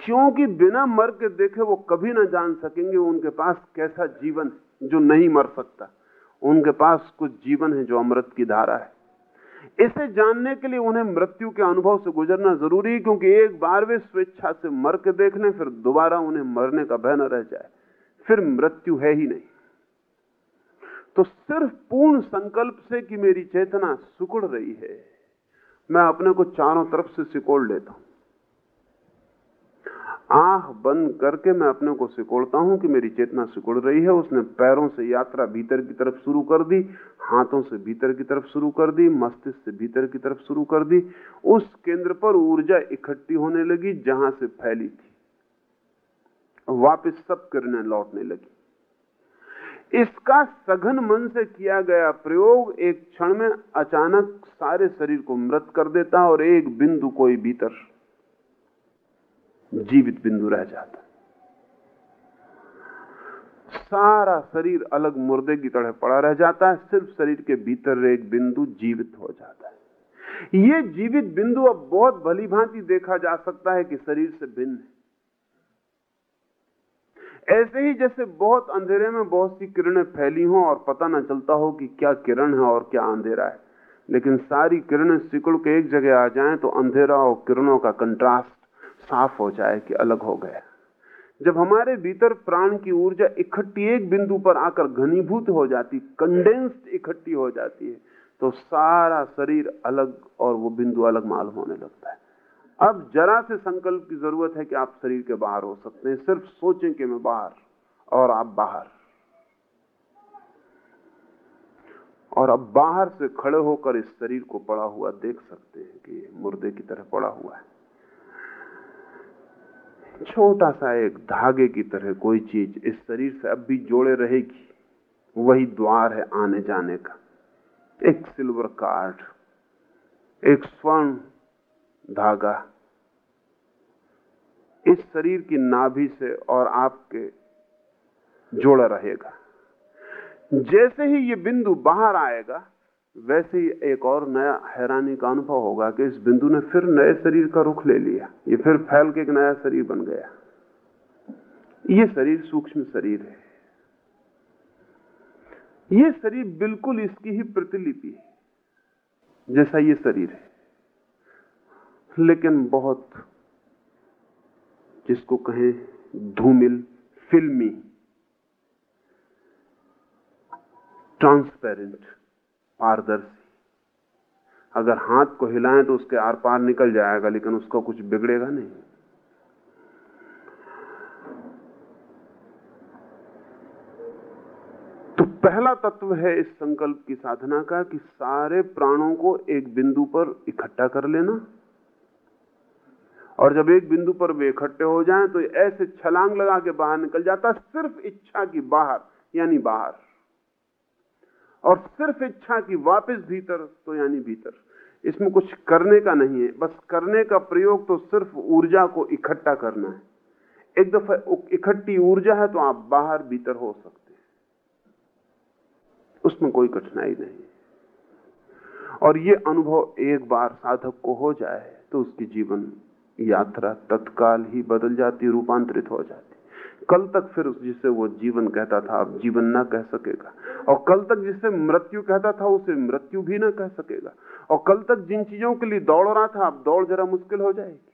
क्योंकि बिना मर के देखे वो कभी ना जान सकेंगे उनके पास कैसा जीवन जो नहीं मर सकता। उनके पास कुछ जीवन है जो अमृत की धारा है। इसे जानने के लिए उन्हें मृत्यु के अनुभव से गुजरना ज़रूरी है, क्योंकि एक बार वे स्वेच्छा से मर के देख लें, फिर दोबारा उन्हें मरने का भय न रह जाए। फिर मृत्यु है ही नहीं। तो सिर्फ़ पूर्ण संकल्प से कि मेरी चेतना सुकुड़ रही है, मैं अपने को चारों तरफ़ से सिकोड़ लेता हूँ। आँख बंद करके मैं अपने को सिकोड़ता हूँ कि मेरी चेतना सिकुड़ रही है। उसने पैरों से यात्रा भीतर की तरफ़ शुरू कर दी, हाथों से भीतर की तरफ़ शुरू कर दी, मस्तिष्क से भीतर की तरफ़ शुरू कर दी। उस केंद्र पर ऊर्जा इकट्ठी होने लगी जहाँ से फैली थी। वापस सब किरणें लौटने लगी। इसका सघन मन से किया गया प्रयोग एक क्षण में अचानक सारे शरीर को मृत कर देता और एक बिंदु कोई भीतर जीवित बिंदु रह जाता। सारा शरीर अलग मुर्दे की तरह पड़ा रह जाता है, सिर्फ़ शरीर के भीतर एक बिंदु जीवित हो जाता है। ये जीवित बिंदु अब बहुत भली भांति देखा जा सकता है कि शरीर से भिन्न है। ऐसे ही जैसे बहुत अंधेरे में बहुत सी किरणें फैली हों और पता ना चलता हो कि क्या किरण है और क्या अंधेरा है। लेकिन सारी किरणें सिकुड़ के एक जगह आ जाएँ तो अंधेरा और किरणों का कंट्रास्ट साफ़ हो जाए कि अलग हो गया। जब हमारे भीतर प्राण की ऊर्जा इकट्ठी एक बिंदु पर आकर घनीभूत हो जाती कंडेंस्ड इकट्ठी हो जाती है तो सारा शरीर अलग और वो बिंदु अलग मालूम होने लगता है। अब जरा से संकल्प की ज़रूरत है कि आप शरीर के बाहर हो सकते हैं। सिर्फ़ सोचें कि मैं बाहर और आप बाहर। और अब बाहर से खड़े होकर इस शरीर को पड़ा हुआ देख सकते हैं कि मुर्दे की तरह पड़ा हुआ है। छोटा सा एक धागे की तरह कोई चीज़ इस शरीर से अब भी जोड़े रहेगी। वही द्वार है आने जाने का। एक सिल्वर कार्ड, एक स्वर्ण धागा। इस शरीर की नाभि से और आपके जोड़ा रहेगा। जैसे ही ये बिंदु बाहर आएगा, वैसे ही एक और नया हैरानी का अनुभव होगा कि इस बिंदु ने फिर नए शरीर का रुख ले लिया। ये फिर फैल के एक नया शरीर बन गया। ये शरीर सूक्ष्म शरीर है। ये शरीर बिल्कुल इसकी ही प्रतिलिपि है, जैसा ये शरीर है। लेकिन बहुत, जिसको कहें धूमिल फिल्मी ट्रांसपेरेंट पारदर्शी। अगर हाथ को हिलाएँ तो उसके आर पार निकल जाएगा, लेकिन उसका कुछ बिगड़ेगा नहीं। तो पहला तत्व है इस संकल्प की साधना का कि सारे प्राणों को एक बिंदु पर इकट्ठा कर लेना। और जब एक बिंदु पर वे इकट्ठे हो जाएँ तो ऐसे छलांग लगा के बाहर निकल जाता, सिर्फ़ इच्छा की बाहर, यानी बाहर। और सिर्फ़ इच्छा की वापस भीतर तो यानी भीतर। इसमें कुछ करने का नहीं है, बस करने का प्रयोग तो सिर्फ़ ऊर्जा को इकट्ठा करना है। एक दफ़ा इकट्ठी ऊर्जा है तो आप बाहर भीतर हो सकते हैं। उसमें कोई कठिनाई नहीं और ये अनुभव एक बार साधक को हो जाए तो उसकी जीवन यात्रा तत्काल ही बदल जाती, रूपांतरित हो जाती। कल तक फिर जिसे वो जीवन कहता था, अब जीवन ना कह सकेगा। और कल तक जिसे मृत्यु कहता था, उसे मृत्यु भी ना कह सकेगा। और कल तक जिन चीज़ों के लिए दौड़ रहा था, अब दौड़ जरा मुश्किल हो जाएगी।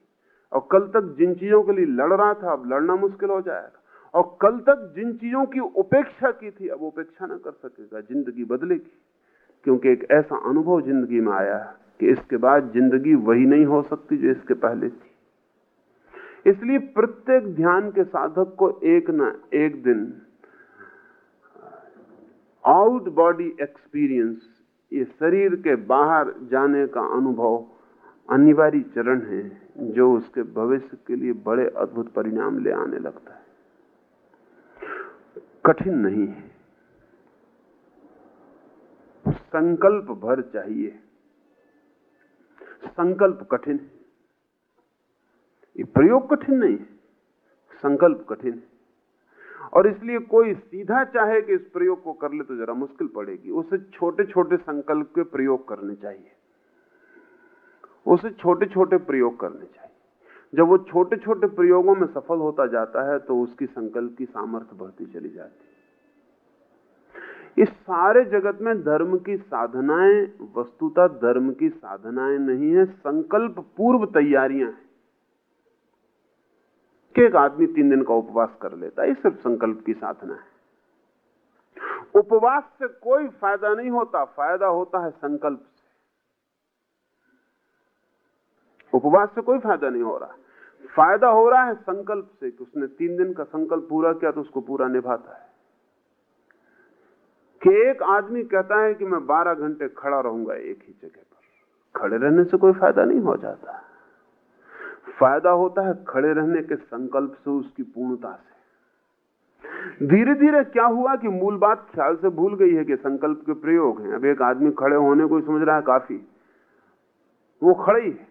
और कल तक जिन चीज़ों के लिए लड़ रहा था, अब लड़ना मुश्किल हो जाएगा। और कल तक जिन चीज़ों की उपेक्षा की थी, अब उपेक्षा ना कर सकेगा, ज़िंदगी बदलेगी। क्योंकि एक ऐसा अनुभव ज़िंदगी में आया कि इसके बाद ज़िंदगी वही नहीं हो सकती जो इसके पहले थी। इसलिए प्रत्येक ध्यान के साधक को एक ना एक दिन आउट बॉडी एक्सपीरियंस ये शरीर के बाहर जाने का अनुभव अनिवार्य चरण है, जो उसके भविष्य के लिए बड़े अद्भुत परिणाम ले आने लगता है। कठिन नहीं है। संकल्प भर चाहिए। संकल्प कठिन है। ये प्रयोग कठिन नहीं है, संकल्प कठिन है। और इसलिए कोई सीधा चाहे कि इस प्रयोग को कर ले तो जरा मुश्किल पड़ेगी। उसे छोटे छोटे संकल्प के प्रयोग करने चाहिए। उसे छोटे छोटे प्रयोग करने चाहिए। जब वो छोटे छोटे प्रयोगों में सफल होता जाता है तो उसकी संकल्प की सामर्थ्य बढ़ती चली जाती है। इस सारे जगत में धर्म की साधनाएँ, वस्तुतः धर्म की साधनाएँ नहीं है, संकल्प पूर्व तैयारियाँ हैं। कि एक आदमी तीन दिन का उपवास कर लेता है। ये सिर्फ़ संकल्प की साधना है। उपवास से कोई फ़ायदा नहीं होता। फ़ायदा होता है संकल्प से। उपवास से कोई फ़ायदा नहीं हो रहा। फ़ायदा हो रहा है संकल्प से कि उसने तीन दिन का संकल्प पूरा किया तो उसको पूरा निभाता है। कि एक आदमी कहता है कि मैं बारह घंटे खड़ा रहूँगा एक ही जगह पर। खड़े रहने से कोई फ़ायदा नहीं हो जाता। फ़ायदा होता है खड़े रहने के संकल्प से उसकी पूर्णता से। धीरे धीरे क्या हुआ कि मूल बात ख्याल से भूल गई है कि संकल्प के प्रयोग हैं। अब एक आदमी खड़े होने को समझ रहा है काफ़ी। वो खड़े ही है।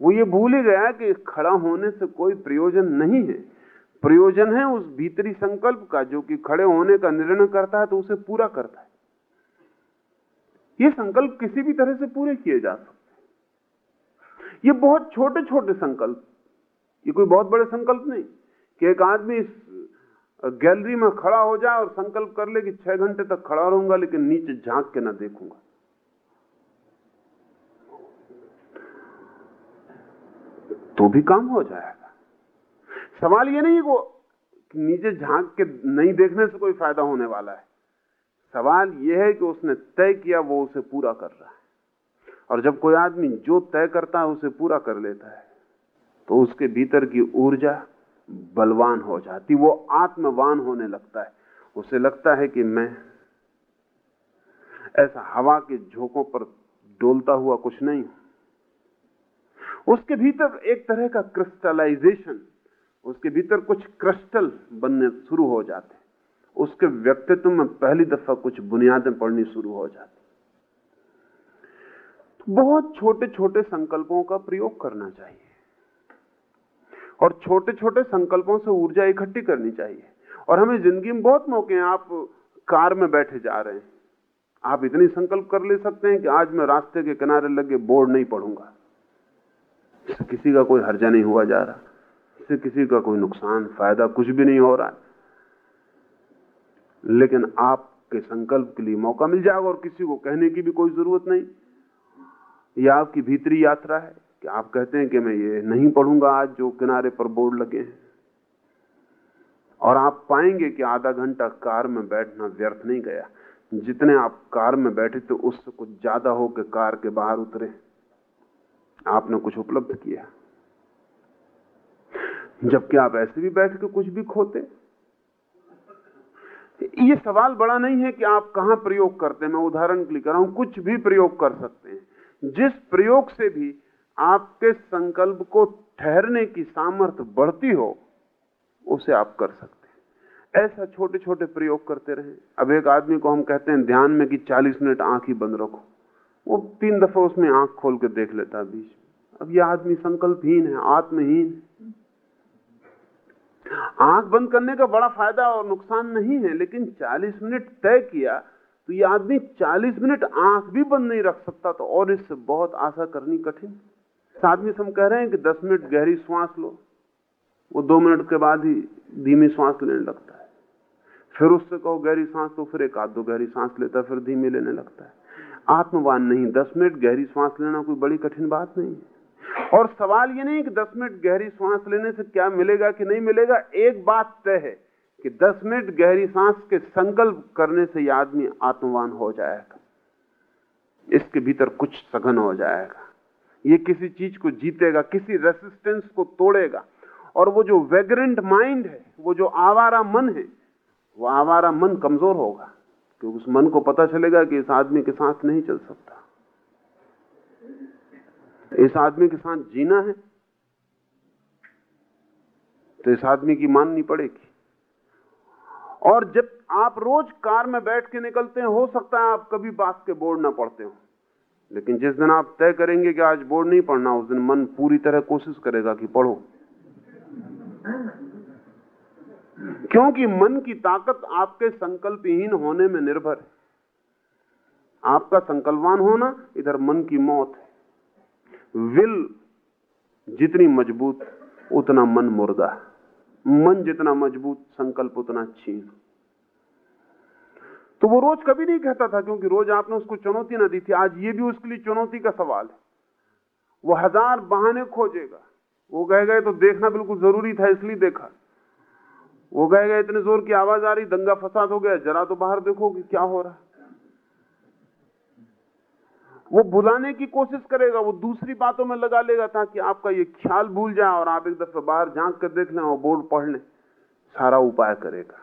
वो ये भूल ही गया कि खड़ा होने से कोई प्रयोजन नहीं है। प्रयोजन है उस भीतरी संकल्प का जो कि खड़े होने का निर्णय करता है तो उसे पूरा करता है। ये संकल्प किसी भी तरह से पूरे किए जा सकते ये बहुत छोटे छोटे संकल्प। ये कोई बहुत बड़े संकल्प नहीं कि एक आदमी इस गैलरी में खड़ा हो जाए और संकल्प कर ले कि छह घंटे तक खड़ा रहूँगा, लेकिन नीचे झाँक के ना देखूँगा। तो भी काम हो जाएगा। सवाल ये नहीं वो कि नीचे झाँक के नहीं देखने से कोई फ़ायदा होने वाला है। सवाल यह है कि उसने तय किया वो उसे पूरा कर रहा है। और जब कोई आदमी जो तय करता है, उसे पूरा कर लेता है तो उसके भीतर की ऊर्जा बलवान हो जाती, वो आत्मवान होने लगता है। उसे लगता है कि मैं ऐसा हवा के झोंकों पर डोलता हुआ कुछ नहीं हूँ। उसके भीतर एक तरह का क्रिस्टलाइजेशन उसके भीतर कुछ क्रिस्टल बनने शुरू हो जाते उसके व्यक्तित्व में पहली दफ़ा कुछ बुनियादें पड़नी शुरू हो जाती बहुत छोटे छोटे संकल्पों का प्रयोग करना चाहिए। और छोटे छोटे संकल्पों से ऊर्जा इकट्ठी करनी चाहिए। और हमें ज़िंदगी में बहुत मौके हैं, आप कार में बैठे जा रहे हैं। आप इतनी संकल्प कर ले सकते हैं कि आज मैं रास्ते के किनारे लगे बोर्ड नहीं पढ़ूँगा। इससे किसी का कोई हर्जा नहीं हुआ जा रहा। इससे किसी का कोई नुकसान, फ़ायदा कुछ भी नहीं हो रहा लेकिन आपके संकल्प के लिए मौका मिल जाएगा और किसी को कहने की भी कोई ज़रूरत नहीं। यह आपकी भीतरी यात्रा है कि आप कहते हैं कि मैं ये नहीं पढ़ूँगा आज जो किनारे पर बोर्ड लगे हैं। और आप पाएँगे कि आधा घंटा कार में बैठना व्यर्थ नहीं गया। जितने आप कार में बैठे थे उससे कुछ ज़्यादा हो के कार के बाहर उतरे। आपने कुछ उपलब्ध किया। जबकि आप ऐसे भी बैठ के कुछ भी खोते। ये सवाल बड़ा नहीं है कि आप कहाँ प्रयोग करते हैं। मैं उदाहरण के लिए कर रहा हूँ, कुछ भी प्रयोग कर सकते हैं। जिस प्रयोग से भी आपके संकल्प को ठहरने की सामर्थ्य बढ़ती हो, उसे आप कर सकते हैं। ऐसा छोटे छोटे प्रयोग करते रहे। अब एक आदमी को हम कहते हैं, ध्यान में कि 40 मिनट आँख ही बंद रखो। वो तीन दफ़ा उसमें आँख खोल के देख लेता है बीच अब यह आदमी संकल्पहीन है, आत्महीन आँख बंद करने का बड़ा फ़ायदा और नुकसान नहीं है, लेकिन 40 मिनट तय किया तो ये आदमी 40 मिनट आँख भी बंद नहीं रख सकता तो और इससे बहुत आशा करनी कठिन। इस आदमी से हम कह रहे हैं कि 10 मिनट गहरी श्वास लो, वो दो मिनट के बाद ही धीमी श्वास लेने लगता है। फिर उससे कहो गहरी सांस तो फिर एक आध दो गहरी सांस लेता फिर धीमी लेने लगता है। आत्मवान नहीं, दस मिनट गहरी श्वास लेना कोई बड़ी कठिन बात नहीं है। और सवाल ये नहीं कि 10 मिनट गहरी सांस लेने से क्या मिलेगा कि नहीं मिलेगा, एक बात तय है। कि 10 मिनट गहरी सांस के संकल्प करने से यह आदमी आत्मवान हो जाएगा। इसके भीतर कुछ सघन हो जाएगा। ये किसी चीज़ को जीतेगा, किसी रेसिस्टेंस को तोड़ेगा। और वो जो वेग्रेंट माइंड है, वो जो आवारा मन है, वो आवारा मन कमज़ोर होगा। क्योंकि उस मन को पता चलेगा कि इस आदमी के साथ नहीं चल सकता। इस आदमी के साथ जीना है तो इस आदमी की माननी पड़ेगी। और जब आप रोज कार में बैठ के निकलते हैं, हो सकता है आप कभी बात के बोर्ड ना पढ़ते हो। लेकिन जिस दिन आप तय करेंगे कि आज बोर्ड नहीं पढ़ना, उस दिन मन पूरी तरह कोशिश करेगा कि पढ़ो। क्योंकि मन की ताकत आपके संकल्पहीन होने में निर्भर है। आपका संकल्पवान होना, इधर मन की मौत है। विल जितनी मज़बूत, उतना मन मुर्दा मन जितना मज़बूत, संकल्प उतना छीन तो वो रोज कभी नहीं कहता था, क्योंकि रोज आपने उसको चुनौती ना दी थी। आज ये भी उसके लिए चुनौती का सवाल है। वो हज़ार बहाने खोजेगा। वो कहेगा तो देखना बिल्कुल ज़रूरी था, इसलिए देखा। वो कहेगा, इतने ज़ोर की आवाज़ आ रही, दंगा फसाद हो गया, जरा तो बाहर देखो कि क्या हो रहा है। वो बुलाने की कोशिश करेगा, वो दूसरी बातों में लगा लेगा ताकि आपका ये ख्याल भूल जाए और आप एक दफे बाहर झाँक कर देख लें और बोर्ड पढ़ लें। सारा उपाय करेगा।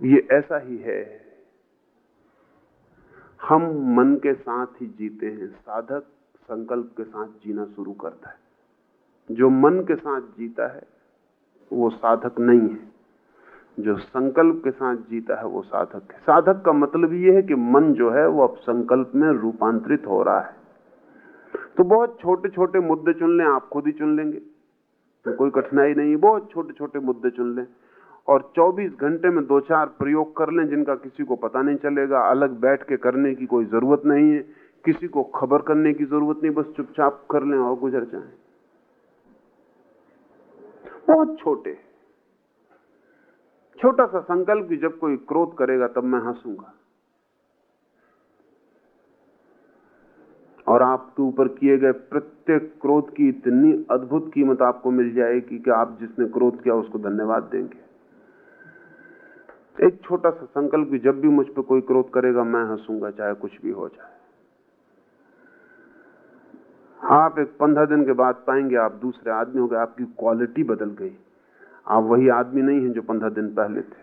ये ऐसा ही है। हम मन के साथ ही जीते हैं, साधक संकल्प के साथ जीना शुरू करता है। जो मन के साथ जीता है, वो साधक नहीं है। जो संकल्प के साथ जीता है वो साधक है। साधक का मतलब ये है कि मन जो है वो अब संकल्प में रूपांतरित हो रहा है। तो बहुत छोटे छोटे मुद्दे चुन लें, आप खुद ही चुन लेंगे। तो कोई कठिनाई नहीं है, बहुत छोटे छोटे मुद्दे चुन लें। और 24 घंटे में दो चार प्रयोग कर लें जिनका किसी को पता नहीं चलेगा। अलग बैठ के करने की कोई ज़रूरत नहीं है। किसी को खबर करने की ज़रूरत नहीं, बस चुपचाप कर लें और गुजर जाएँ। बहुत छोटे छोटा सा संकल्प कि जब कोई क्रोध करेगा तब मैं हंसूँगा। और आपके ऊपर किए गए प्रत्येक क्रोध की इतनी अद्भुत कीमत आपको मिल जाएगी कि आप जिसने क्रोध किया उसको धन्यवाद देंगे। एक छोटा सा संकल्प कि जब भी मुझ पर कोई क्रोध करेगा मैं हंसूँगा, चाहे कुछ भी हो जाए। आप एक पंद्रह दिन के बाद पाएँगे आप दूसरे आदमी हो गए, आपकी क्वालिटी बदल गई। आप वही आदमी नहीं हैं जो पंद्रह दिन पहले थे।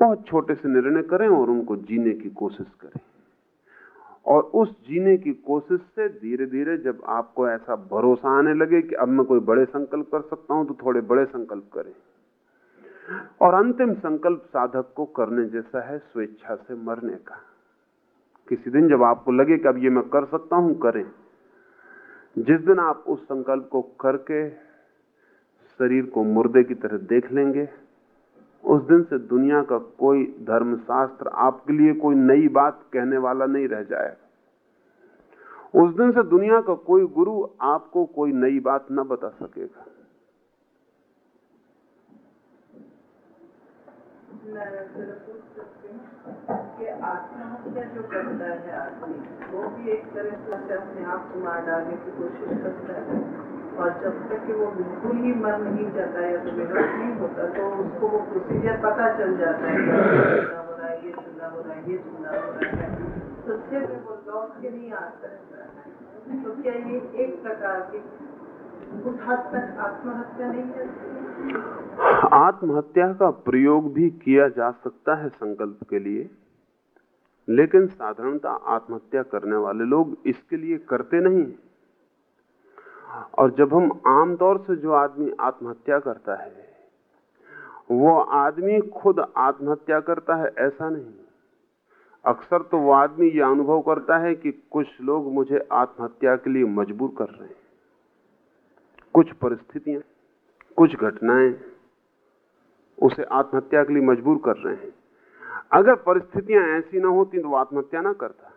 बहुत छोटे से निर्णय करें और उनको जीने की कोशिश करें। और उस जीने की कोशिश से धीरे धीरे जब आपको ऐसा भरोसा आने लगे कि अब मैं कोई बड़े संकल्प कर सकता हूँ तो थोड़े बड़े संकल्प करें। और अंतिम संकल्प साधक को करने जैसा है स्वेच्छा से मरने का। किसी दिन जब आपको लगे कि अब ये मैं कर सकता हूँ, करें। जिस दिन आप उस संकल्प को करके शरीर को मुर्दे की तरह देख लेंगे। उस दिन से दुनिया का कोई धर्मशास्त्र आपके लिए कोई नई बात कहने वाला नहीं रह जाएगा। उस दिन से दुनिया का कोई गुरु आपको कोई नई बात न बता सकेगा। आत्महत्या जो करता है आदमी, वो भी एक तरह से अपने आप को मार डालने की कोशिश करता है। और जब तक कि वो बिल्कुल ही मर नहीं जाता या तो बेहोश नहीं होता तो उसको वो प्रोसीजर पता चल जाता है हो रहा है, ये हो रहा है, ये हो रहा है। तो वो लौट के नहीं आ सकता तो क्या ये एक प्रकार की आत्महत्या है? का प्रयोग भी किया जा सकता है संकल्प के लिए, लेकिन साधारणता आत्महत्या करने वाले लोग इसके लिए करते नहीं और जब हम आमतौर से जो आदमी आत्महत्या करता है, वो आदमी खुद आत्महत्या करता है, ऐसा नहीं। अक्सर तो वो आदमी ये अनुभव करता है कि कुछ लोग मुझे आत्महत्या के लिए मजबूर कर रहे हैं। कुछ परिस्थितियाँ, कुछ घटनाएँ उसे आत्महत्या के लिए मजबूर कर रहे हैं। अगर परिस्थितियाँ ऐसी ना होती तो आत्महत्या ना करता।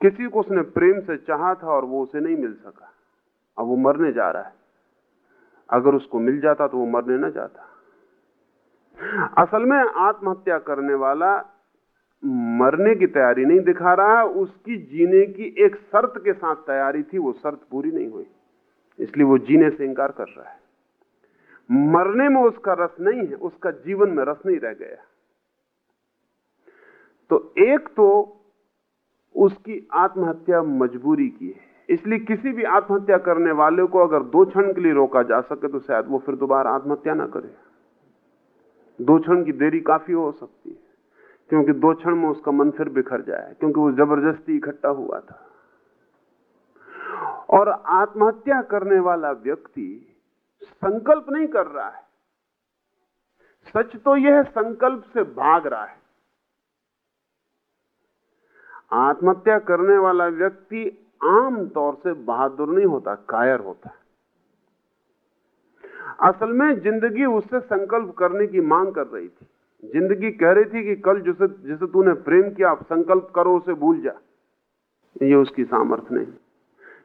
किसी को उसने प्रेम से चाहा था और वो उसे नहीं मिल सका। अब वो मरने जा रहा है। अगर उसको मिल जाता तो वो मरने ना जाता। असल में आत्महत्या करने वाला मरने की तैयारी नहीं दिखा रहा है उसकी जीने की एक शर्त के साथ तैयारी थी, वो शर्त पूरी नहीं हुई। इसलिए वो जीने से इंकार कर रहा है। मरने में उसका रस नहीं है, उसका जीवन में रस नहीं रह गया। तो एक तो उसकी आत्महत्या मजबूरी की है। इसलिए किसी भी आत्महत्या करने वाले को अगर दो क्षण के लिए रोका जा सके तो शायद वो फिर दोबारा आत्महत्या ना करे। दो क्षण की देरी काफ़ी हो सकती है, क्योंकि दो क्षण में उसका मन फिर बिखर जाए, क्योंकि वो ज़बरदस्ती इकट्ठा हुआ था। और आत्महत्या करने वाला व्यक्ति संकल्प नहीं कर रहा है। सच तो यह संकल्प से भाग रहा है। आत्महत्या करने वाला व्यक्ति आम तौर से बहादुर नहीं होता, कायर होता है। असल में ज़िंदगी उससे संकल्प करने की मांग कर रही थी। ज़िंदगी कह रही थी कि कल जिसे जिसे तूने प्रेम किया आप संकल्प करो, उसे भूल जा। ये उसकी सामर्थ्य नहीं।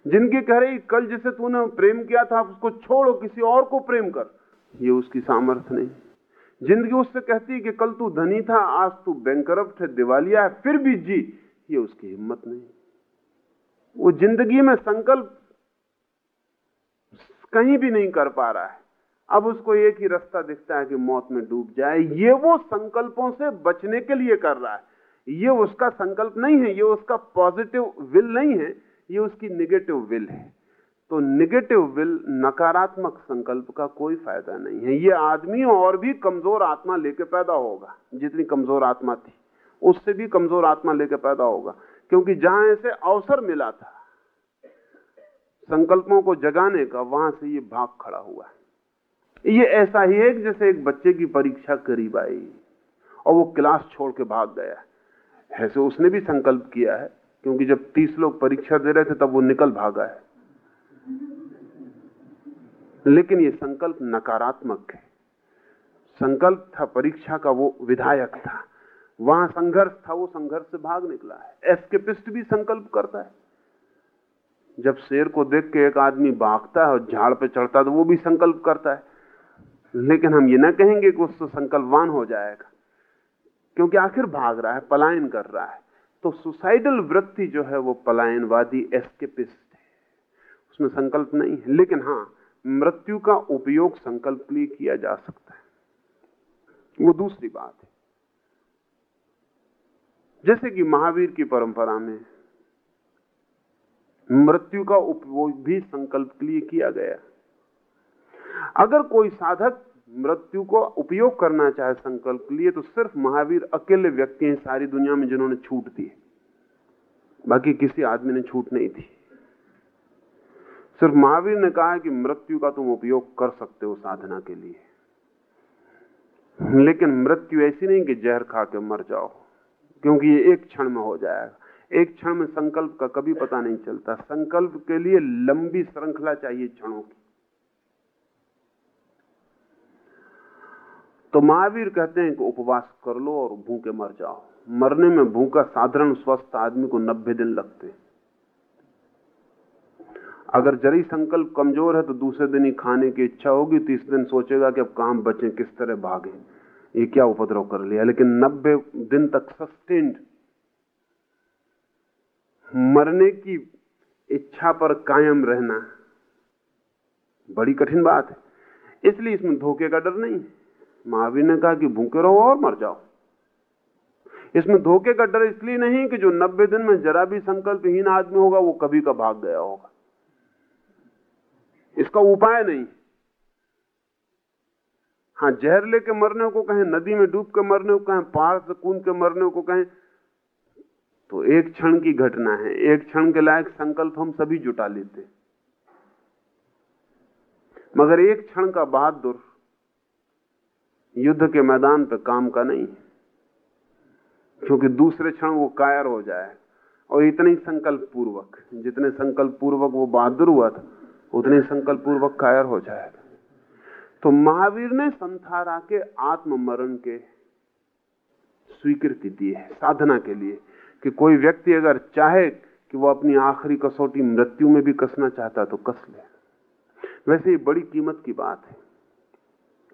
ज़िंदगी कह रही कल जिसे तूने प्रेम किया था उसको छोड़ो, किसी और को प्रेम कर। ये उसकी सामर्थ्य नहीं। ज़िंदगी उससे कहती कि कल तू धनी था, आज तू बैंकरप्ट है, दिवालिया है, फिर भी जी। ये उसकी हिम्मत नहीं। वो ज़िंदगी में संकल्प कहीं भी नहीं कर पा रहा है। अब उसको एक ही रास्ता दिखता है कि मौत में डूब जाए। ये वो संकल्पों से बचने के लिए कर रहा है। ये उसका संकल्प नहीं है, ये उसका पॉजिटिव विल नहीं है, ये उसकी निगेटिव विल है। तो निगेटिव विल नकारात्मक संकल्प का कोई फ़ायदा नहीं है। ये आदमी और भी कमज़ोर आत्मा लेके पैदा होगा। जितनी कमज़ोर आत्मा थी, उससे भी कमज़ोर आत्मा लेके पैदा होगा। क्योंकि जहाँ ऐसे अवसर मिला था, संकल्पों को जगाने का वहाँ से ये भाग खड़ा हुआ है। ये ऐसा ही है जैसे एक बच्चे की परीक्षा करीब आई और वो क्लास छोड़ के भाग गया ऐसे उसने भी संकल्प किया है, क्योंकि जब तीस लोग परीक्षा दे रहे थे तब वो निकल भागा है। लेकिन ये संकल्प नकारात्मक है। संकल्प था, परीक्षा का वो विधायक था। वहाँ संघर्ष था, वो संघर्ष से भाग निकला है। एस्केपिस्ट भी संकल्प करता है। जब शेर को देख के एक आदमी भागता है और झाड़ पे चढ़ता है तो वो भी संकल्प करता है। लेकिन हम ये ना कहेंगे कि उससे संकल्पवान हो जाएगा, क्योंकि आखिर भाग रहा है, पलायन कर रहा है। तो सुसाइडल वृत्ति जो है, वो पलायनवादी एस्केपिस्ट है। उसमें संकल्प नहीं है, लेकिन हाँ मृत्यु का उपयोग संकल्प लिए किया जा सकता है। वो दूसरी बात। जैसे कि महावीर की परंपरा में मृत्यु का उपयोग भी संकल्प के लिए किया गया। अगर कोई साधक मृत्यु को उपयोग करना चाहे संकल्प के लिए तो सिर्फ़ महावीर अकेले व्यक्ति हैं सारी दुनिया में जिन्होंने छूट दी बाकी किसी आदमी ने छूट नहीं थी सिर्फ़ महावीर ने कहा कि मृत्यु का तुम उपयोग कर सकते हो साधना के लिए। लेकिन मृत्यु ऐसी नहीं कि जहर खा के मर जाओ। क्योंकि ये एक क्षण में हो जाएगा। एक क्षण में संकल्प का कभी पता नहीं चलता। संकल्प के लिए लंबी श्रृंखला चाहिए क्षणों की। तो महावीर कहते हैं कि उपवास कर लो और भूखे मर जाओ। मरने में भूखा साधारण स्वस्थ आदमी को नब्बे दिन लगते हैं। अगर जरी संकल्प कमज़ोर है तो दूसरे दिन ही खाने की इच्छा होगी, तीसरे दिन सोचेगा कि अब कहाँ बचे, किस तरह भागे। ये क्या उपद्रव कर लिया? लेकिन नब्बे दिन तक सस्टेन्ड मरने की इच्छा पर कायम रहना बड़ी कठिन बात है। इसलिए इसमें धोखे का डर नहीं महावीर ने कहा कि भूखे रहो और मर जाओ। इसमें धोखे का डर इसलिए नहीं कि जो नब्बे दिन में जरा भी संकल्पहीन आदमी होगा, वो कभी का भाग गया होगा। इसका उपाय नहीं हाँ जहर लेके मरने को कहें, नदी में डूब के मरने को कहें, पहाड़ से कूद के मरने को कहें तो एक क्षण की घटना है। एक क्षण के लायक संकल्प हम सभी जुटा लेते मगर एक क्षण का बहादुर युद्ध के मैदान पर काम का नहीं क्योंकि दूसरे क्षण वो कायर हो जाए। और इतने ही संकल्प पूर्वक जितने संकल्प पूर्वक वो बहादुर हुआ था, उतने संकल्प पूर्वक कायर हो जाएगा। तो महावीर ने संथारा के आत्ममरण के स्वीकृति दी है, साधना के लिए कि कोई व्यक्ति अगर चाहे कि वो अपनी आखिरी कसौटी मृत्यु में भी कसना चाहता तो कस ले। वैसे ये बड़ी कीमत की बात है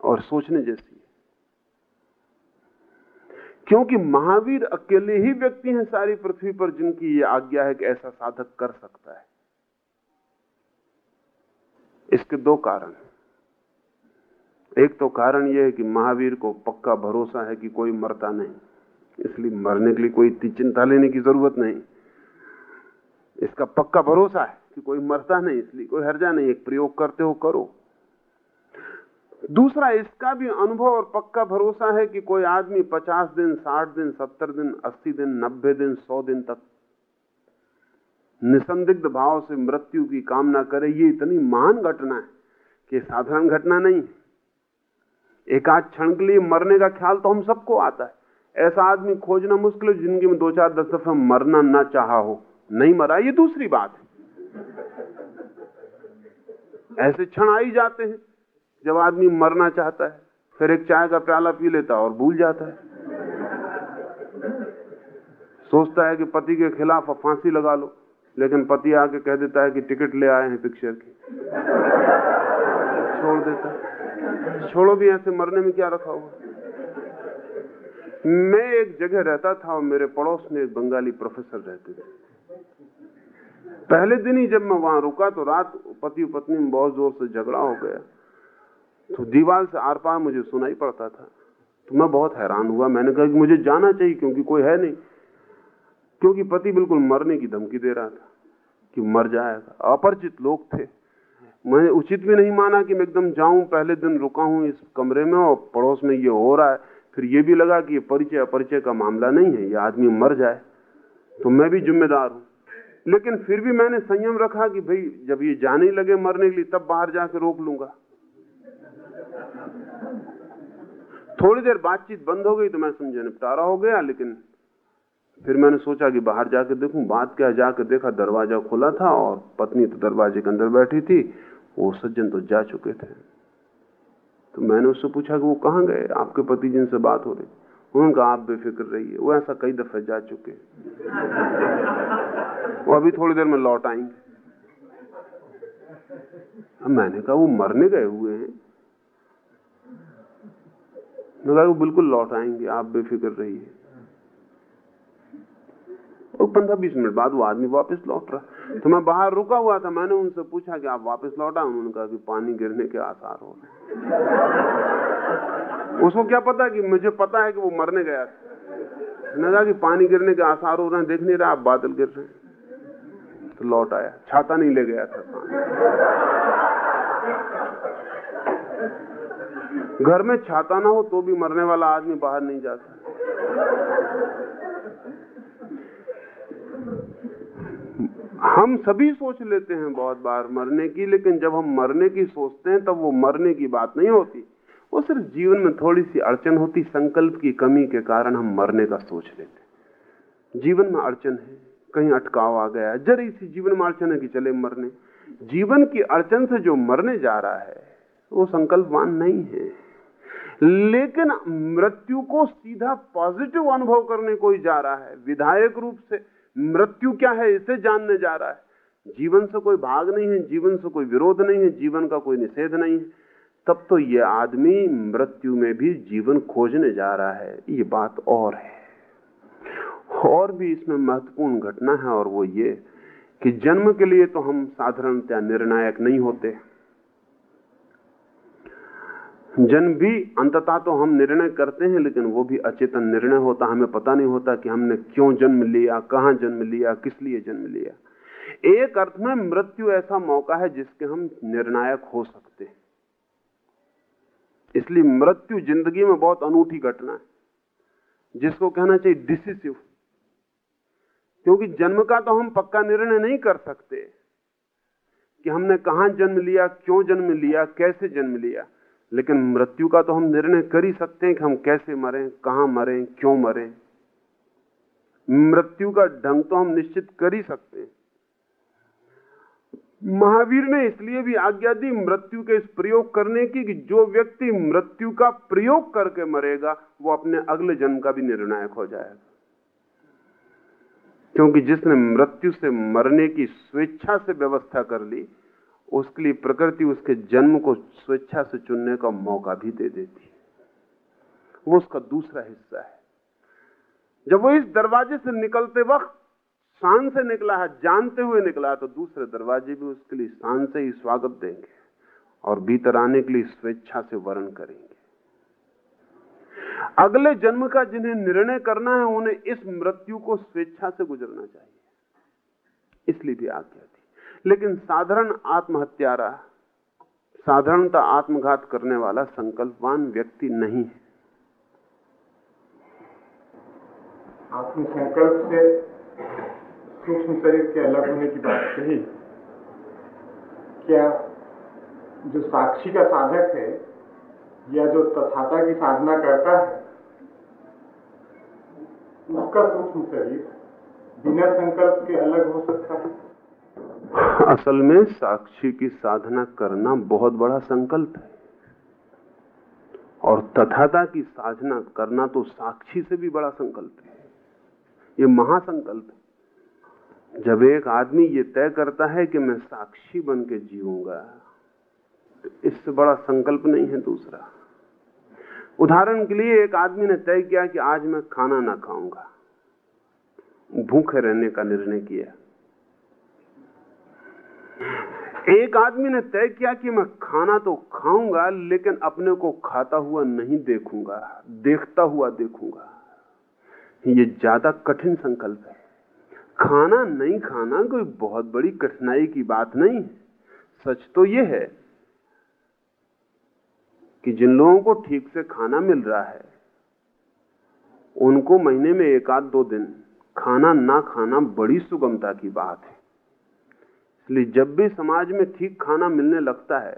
और सोचने जैसी क्योंकि महावीर अकेले ही व्यक्ति हैं सारी पृथ्वी पर जिनकी ये आज्ञा है कि ऐसा साधक कर सकता है। इसके दो कारण एक तो कारण यह है कि महावीर को पक्का भरोसा है कि कोई मरता नहीं। इसलिए मरने के लिए कोई इतनी चिंता लेने की ज़रूरत नहीं। इसका पक्का भरोसा है कि कोई मरता नहीं, इसलिए कोई हर्जा नहीं। एक प्रयोग करते हो, करो। दूसरा, इसका भी अनुभव और पक्का भरोसा है कि कोई आदमी पचास दिन, साठ दिन, सत्तर दिन, अस्सी दिन, नब्बे दिन, सौ दिन तक निसंदिग्ध भाव से मृत्यु की कामना करे, ये इतनी महान घटना है कि साधारण घटना नहीं एक आध क्षण के लिए मरने का ख्याल तो हम सबको आता है। ऐसा आदमी खोजना मुश्किल है ज़िंदगी में दो चार दस दफ़ा मरना ना चाहा हो। नहीं मरा, ये दूसरी बात है। ऐसे क्षण आ ही जाते हैं, जब आदमी मरना चाहता है, फिर एक चाय का प्याला पी लेता और भूल जाता है। सोचता है कि पति के खिलाफ फांसी लगा लो, लेकिन पति आके कह देता है कि टिकट ले आए हैं पिक्चर की। छोड़ देता छोड़ो भी ऐसे मरने में क्या रखा हुआ मैं एक जगह रहता था और मेरे पड़ोस में एक बंगाली प्रोफेसर रहते थे। पहले दिन ही जब मैं वहाँ रुका तो रात पति पत्नी में बहुत ज़ोर से झगड़ा हो गया। तो दीवार से आर पार मुझे सुनाई पड़ता था। तो मैं बहुत हैरान हुआ। मैंने कहा कि मुझे जाना चाहिए क्योंकि कोई है नहीं। क्योंकि पति बिल्कुल मरने की धमकी दे रहा था कि मर जाएगा। अपरिचित लोग थे। मैंने उचित भी नहीं माना कि मैं एकदम जाऊँ, पहले दिन रुका हूँ इस कमरे में और पड़ोस में ये हो रहा है। फिर ये भी लगा कि ये परिचय अपरिचय का मामला नहीं है, ये आदमी मर जाए तो मैं भी जिम्मेदार हूँ। लेकिन फिर भी मैंने संयम रखा कि भाई, जब ये जाने लगे मरने के लिए, तब बाहर जाके रोक लूँगा। थोड़ी देर बातचीत बंद हो गई तो मैं समझे निपटारा हो गया, लेकिन फिर मैंने सोचा कि बाहर जाके देखूँ। बात क्या, जाके देखा, दरवाज़ा खुला था और पत्नी तो दरवाजे के अंदर बैठी थी। वो सज्जन तो जा चुके थे। तो मैंने उससे पूछा कि वो कहाँ गए? आपके पति जिनसे बात हो रही। उनका आप बेफिक्र रहिए। वो ऐसा कई दफे जा चुके। वो अभी थोड़ी देर में लौट आएँगे। मैंने कहा, वो मरने गए हुए हैं। मैं कहा, वो बिल्कुल लौट आएँगे। आप बेफिक्र रहिए। और पंद्रह बीस मिनट बाद वो आदमी वापस लौट रहा। तो मैं बाहर रुका हुआ था, मैंने उनसे पूछा कि आप वापस लौटा? उन्होंने कहा कि पानी गिरने के आसार हो रहे उसको क्या पता कि मुझे पता है कि वो मरने गया था। कहा कि पानी गिरने के आसार हो रहे हैं, देख नहीं रहा, आप बादल गिर रहे तो लौट आया, छाता नहीं ले गया था घर में छाता ना हो तो भी मरने वाला आदमी बाहर नहीं जाता हम सभी सोच लेते हैं बहुत बार मरने की, लेकिन जब हम मरने की सोचते हैं, तब वो मरने की बात नहीं होती। वो सिर्फ़ जीवन में थोड़ी सी अड़चन होती, संकल्प की कमी के कारण हम मरने का सोच लेते जीवन में अड़चन है, कहीं अटकाव आ गया जरी सी जीवन में अड़चन है कि चले मरने। जीवन की अड़चन से जो मरने जा रहा है, वो संकल्पवान नहीं है। लेकिन मृत्यु को सीधा पॉजिटिव अनुभव करने कोई जा रहा है। विधायक रूप से मृत्यु क्या है इसे जानने जा रहा है। जीवन से कोई भाग नहीं है, जीवन से कोई विरोध नहीं है, जीवन का कोई निषेध नहीं है। तब तो ये आदमी मृत्यु में भी जीवन खोजने जा रहा है। ये बात और है। और भी इसमें महत्वपूर्ण घटना है और वो ये कि जन्म के लिए तो हम साधारणतया निर्णायक नहीं होते। जन्म भी अंततः तो हम निर्णय करते हैं, लेकिन वो भी अचेतन निर्णय होता। हमें पता नहीं होता कि हमने क्यों जन्म लिया, कहाँ जन्म लिया, किस लिए जन्म लिया। एक अर्थ में मृत्यु ऐसा मौका है जिसके हम निर्णायक हो सकते हैं। इसलिए मृत्यु ज़िंदगी में बहुत अनूठी घटना है, जिसको कहना चाहिए डिसिसिव। क्योंकि जन्म का तो हम पक्का निर्णय नहीं कर सकते कि हमने कहाँ जन्म लिया, क्यों जन्म लिया, कैसे जन्म लिया। लेकिन मृत्यु का तो हम निर्णय कर ही सकते हैं कि हम कैसे मरें, कहाँ मरें, क्यों मरें। मृत्यु का ढंग तो हम निश्चित कर ही सकते हैं। महावीर ने इसलिए भी आज्ञा दी मृत्यु के इस प्रयोग करने की कि जो व्यक्ति मृत्यु का प्रयोग करके मरेगा, वो अपने अगले जन्म का भी निर्णायक हो जाएगा। क्योंकि जिसने मृत्यु से मरने की स्वेच्छा से व्यवस्था कर ली उसके लिए प्रकृति उसके जन्म को स्वेच्छा से चुनने का मौका भी दे देती है। वो उसका दूसरा हिस्सा है। जब वो इस दरवाजे से निकलते वक्त शान से निकला है, जानते हुए निकला है तो दूसरे दरवाजे भी उसके लिए शान से ही स्वागत देंगे और भीतर आने के लिए स्वेच्छा से वर्ण करेंगे। अगले जन्म का जिन्हें निर्णय करना है, उन्हें इस मृत्यु को स्वेच्छा से गुजरना चाहिए। इसलिए भी आज्ञा थी लेकिन साधारण आत्महत्यारा, साधारणता आत्मघात करने वाला संकल्पवान व्यक्ति नहीं है। संकल्प से सूक्ष्म शरीर के अलग होने की बात कही। क्या जो साक्षी का साधक है या जो तथाता की साधना करता है, उसका सूक्ष्म शरीर बिना संकल्प के अलग हो सकता है? असल में साक्षी की साधना करना बहुत बड़ा संकल्प है। और तथाता की साधना करना तो साक्षी से भी बड़ा संकल्प है। ये महासंकल्प है। जब एक आदमी ये तय करता है कि मैं साक्षी बन के जीऊँगा तो इससे बड़ा संकल्प नहीं है दूसरा। उदाहरण के लिए एक आदमी ने तय किया कि आज मैं खाना ना खाऊँगा। भूखे रहने का निर्णय किया। एक आदमी ने तय किया कि मैं खाना तो खाऊँगा, लेकिन अपने को खाता हुआ नहीं देखूँगा, देखता हुआ देखूँगा। ये ज़्यादा कठिन संकल्प है। खाना नहीं खाना कोई बहुत बड़ी कठिनाई की बात नहीं है। सच तो ये है कि जिन लोगों को ठीक से खाना मिल रहा है, उनको महीने में एक आध दो दिन खाना ना खाना बड़ी सुगमता की बात है। इसलिए जब भी समाज में ठीक खाना मिलने लगता है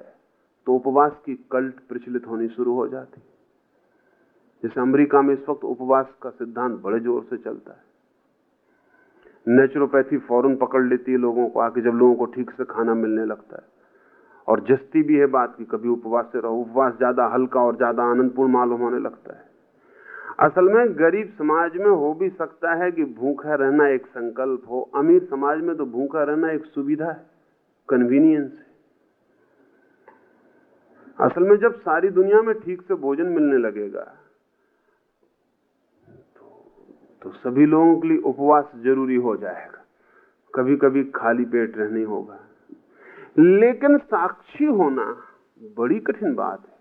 तो उपवास की कल्ट प्रचलित होनी शुरू हो जाती जैसे अमेरिका में इस वक्त उपवास का सिद्धांत बड़े ज़ोर से चलता है। नेचुरोपैथी फ़ौरन पकड़ लेती है लोगों को आके जब लोगों को ठीक से खाना मिलने लगता है। और जस्ती भी है बात की कभी उपवास से रहो, उपवास ज़्यादा हल्का और ज़्यादा आनंदपूर्ण मालूम होने लगता है। असल में गरीब समाज में हो भी सकता है कि भूखा रहना एक संकल्प हो। अमीर समाज में तो भूखा रहना एक सुविधा है कन्वीनियंस है। असल में जब सारी दुनिया में ठीक से भोजन मिलने लगेगा तो, तो सभी लोगों के लिए उपवास ज़रूरी हो जाएगा। कभी कभी खाली पेट रहने होगा। लेकिन साक्षी होना बड़ी कठिन बात है।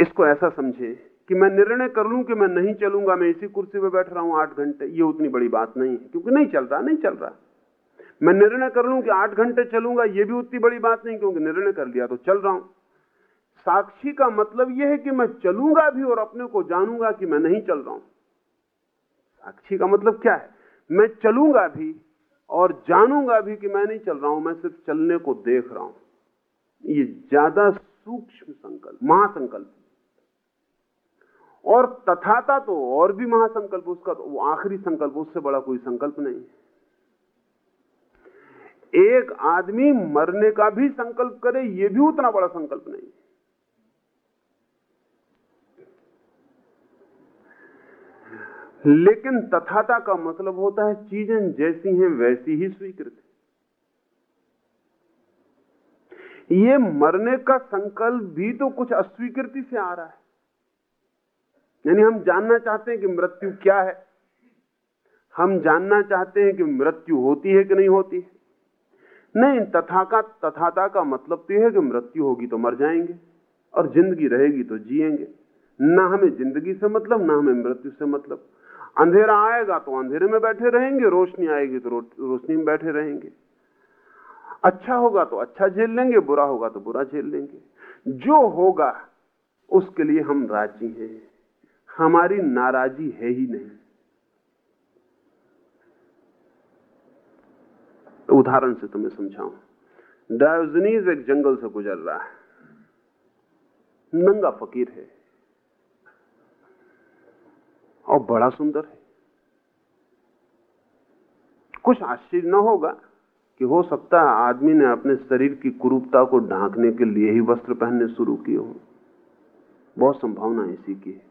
इसको ऐसा समझे कि मैं निर्णय कर लूँ कि मैं नहीं चलूँगा, मैं इसी कुर्सी पर बैठ रहा हूँ आठ घंटे। ये उतनी बड़ी बात नहीं है, क्योंकि नहीं चल रहा, नहीं चल रहा। मैं निर्णय कर लूँ कि आठ घंटे चलूँगा, ये भी उतनी बड़ी बात नहीं, क्योंकि निर्णय कर लिया तो चल रहा हूँ। साक्षी का मतलब यह है कि मैं चलूँगा भी और अपने को जानूँगा कि मैं नहीं चल रहा हूँ। साक्षी का मतलब क्या है? मैं चलूँगा भी और जानूँगा भी कि मैं नहीं चल रहा हूँ, मैं सिर्फ़ चलने को देख रहा हूँ। ये ज़्यादा सूक्ष्म संकल्प, महासंकल्प और तथाता तो और भी महासंकल्प, उसका तो वो आखिरी संकल्प, उससे बड़ा कोई संकल्प नहीं एक आदमी मरने का भी संकल्प करे, ये भी उतना बड़ा संकल्प नहीं लेकिन तथाता का मतलब होता है, चीज़ें जैसी हैं, वैसी ही स्वीकृत ये मरने का संकल्प भी तो कुछ अस्वीकृति से आ रहा है। यानी हम जानना चाहते हैं कि मृत्यु क्या है। हम जानना चाहते हैं कि मृत्यु होती है कि नहीं होती है। नहीं तथा का तथाता का मतलब तो यह है कि मृत्यु होगी तो मर जाएँगे और ज़िंदगी रहेगी तो जिएँगे। ना हमें ज़िंदगी से मतलब ना हमें मृत्यु से मतलब। अंधेरा आएगा तो अंधेरे में बैठे रहेंगे रोशनी आएगी तो रो, रोशनी में बैठे रहेंगे। अच्छा होगा तो अच्छा झेल लेंगे बुरा होगा तो बुरा झेल लेंगे। जो होगा उसके लिए हम राज़ी हैं। हमारी नाराजी है ही नहीं। तो उदाहरण से तुम्हें समझाऊं। डायोजनीज एक जंगल से गुजर रहा है। नंगा फकीर है। और बड़ा सुंदर है। कुछ आश्चर्य न होगा कि हो सकता है आदमी ने अपने शरीर की कुरूपता को ढांकने के लिए ही वस्त्र पहनने शुरू किए हो। बहुत संभावना इसी की है।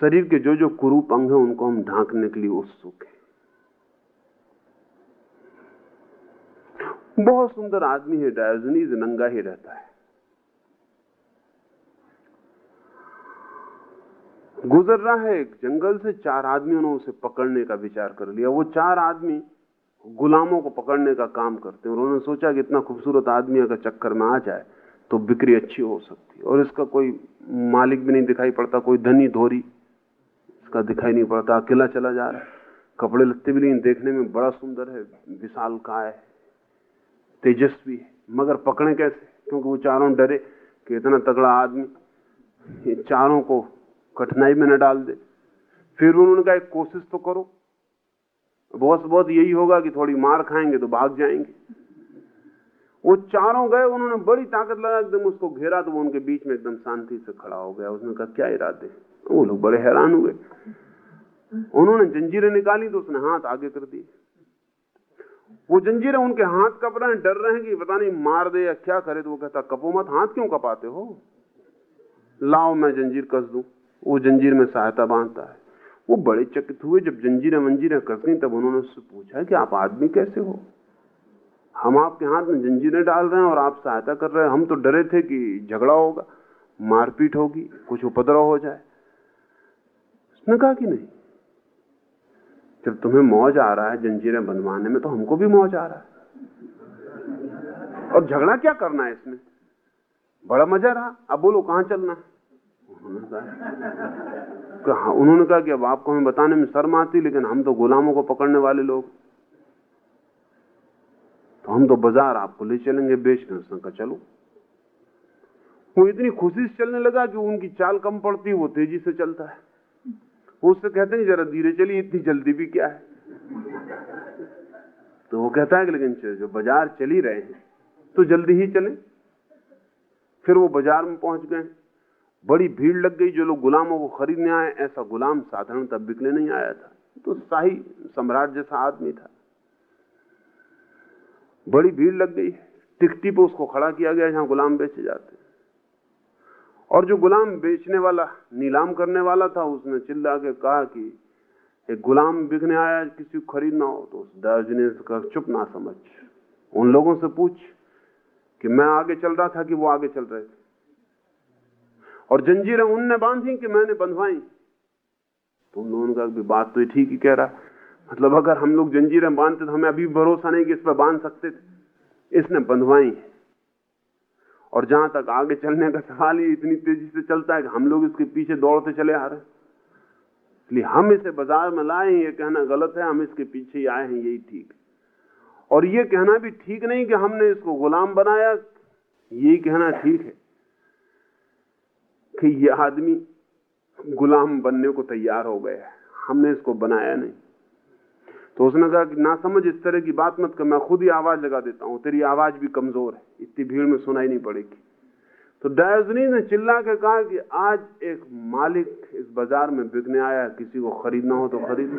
शरीर के जो जो कुरूप अंग है, उनको हम ढांकने के लिए उत्सुक है। बहुत सुंदर आदमी है, डायोजनीज, नंगा ही रहता है। गुजर रहा है एक जंगल से, चार आदमियों ने उसे पकड़ने का विचार कर लिया। वो चार आदमी गुलामों को पकड़ने का काम करते हैं। उन्होंने सोचा कि इतना खूबसूरत आदमी अगर चक्कर में आ जाए तो बिक्री अच्छी हो सकती है। और इसका कोई मालिक भी नहीं दिखाई पड़ता, कोई धनी धोरी। इसका दिखाई नहीं पड़ता, अकेला चला जा रहा है। कपड़े लत्ते भी नहीं, देखने में बड़ा सुंदर है, विशाल काय है, तेजस्वी है। मगर पकड़े कैसे? क्योंकि वो चारों डरे कि इतना तगड़ा आदमी ये चारों को कठिनाई में न डाल दे। फिर उन्होंने कहा कोशिश तो करो। बहुत बहुत यही होगा कि थोड़ी मार खाएँगे तो भाग जाएँगे। वो चारों गए, उन्होंने बड़ी ताकत लगा, एकदम उसको घेरा तो वो उनके बीच में एकदम शांति से खड़ा हो गया। उसने कहा, क्या इरादे वो लोग बड़े हैरान हुए। उन्होंने जंजीरें निकाली तो उसने हाथ आगे कर दिए। वो जंजीरें उनके हाथ कप रहे हैं, डर रहे हैं कि पता नहीं मार दे या क्या करे तो वो कहता, कपो मत, हाथ क्यों कपाते हो? लाओ, मैं जंजीर कस दू। वो जंजीर में सहायता बांधता है। वो बड़े चकित हुए, जब जंजीरें मंजीरें कस गई तब उन्होंने उससे पूछा कि आप आदमी कैसे हो? हम आपके हाथ में जंजीरें डाल रहे हैं और आप सहायता कर रहे हैं। हम तो डरे थे कि झगड़ा होगा, मारपीट होगी, कुछ उपद्रव हो जाए। उसने कहा कि नहीं? जब तुम्हें मौज आ रहा है जंजीरें बनवाने में तो हमको भी मौज आ रहा है। और झगड़ा क्या करना है इसमें? बड़ा मज़ा रहा। अब बोलो, कहाँ चलना है? कहा, उन्होंने कहा कि अब आपको हमें बताने में शर्म आती, लेकिन हम तो गुलामों को पकड़ने वाले लोग। तो हम तो बाज़ार आपको ले चलेंगे बेचने। उसने कहा, चलो। वो इतनी खुशी से चलने लगा कि उनकी चाल कम पड़ती, वो तेज़ी से चलता है। वो उससे कहते हैं जरा धीरे चलिए, इतनी जल्दी भी क्या है? तो वो कहता है कि लेकिन जो बाज़ार चल ही रहे हैं तो जल्दी ही चले। फिर वो बाज़ार में पहुँच गए। बड़ी भीड़ लग गई, जो लोग गुलामों को खरीदने आए, ऐसा गुलाम साधारणतः बिकने नहीं आया था। तो शाही सम्राट जैसा आदमी था। बड़ी भीड़ लग गई, टिकटी पे उसको खड़ा किया गया, जहाँ गुलाम बेचे जाते। और जो गुलाम बेचने वाला, नीलाम करने वाला था, उसने चिल्ला के कहा कि, एक गुलाम बिकने आया किसी को खरीदना हो तो उस दर्जने ने कहा चुप ना समझ। उन लोगों से पूछ कि मैं आगे चल रहा था कि वो आगे चल रहे थे? और जंजीरें उनने बांधी कि मैंने बंधवाई। तो उन लोगों का बात तो ठीक ही कह रहा। मतलब अगर हम लोग जंजीरें बांधते तो हमें अभी भरोसा नहीं कि इस पर बाँध सकते थे। इसने बंधवाई। और जहाँ तक आगे चलने का सवाल ही इतनी तेज़ी से चलता है कि हम लोग इसके पीछे दौड़ते चले आ रहे इसलिए हम इसे बाज़ार में लाए हैं, ये कहना गलत है, हम इसके पीछे ही आए हैं, यही ठीक और ये कहना भी ठीक नहीं कि हमने इसको गुलाम बनाया, यही कहना ठीक है कि ये आदमी गुलाम बनने को तैयार हो गया है। हमने इसको बनाया नहीं। तो उसने कहा कि ना समझ, इस तरह की बात मत कर, मैं खुद ही आवाज़ लगा देता हूँ, तेरी आवाज़ भी कमज़ोर है, इतनी भीड़ में सुनाई नहीं पड़ेगी। तो डायोजनी ने चिल्ला के कहा कि आज एक मालिक इस बाज़ार में बिकने आया किसी को खरीदना हो तो खरीद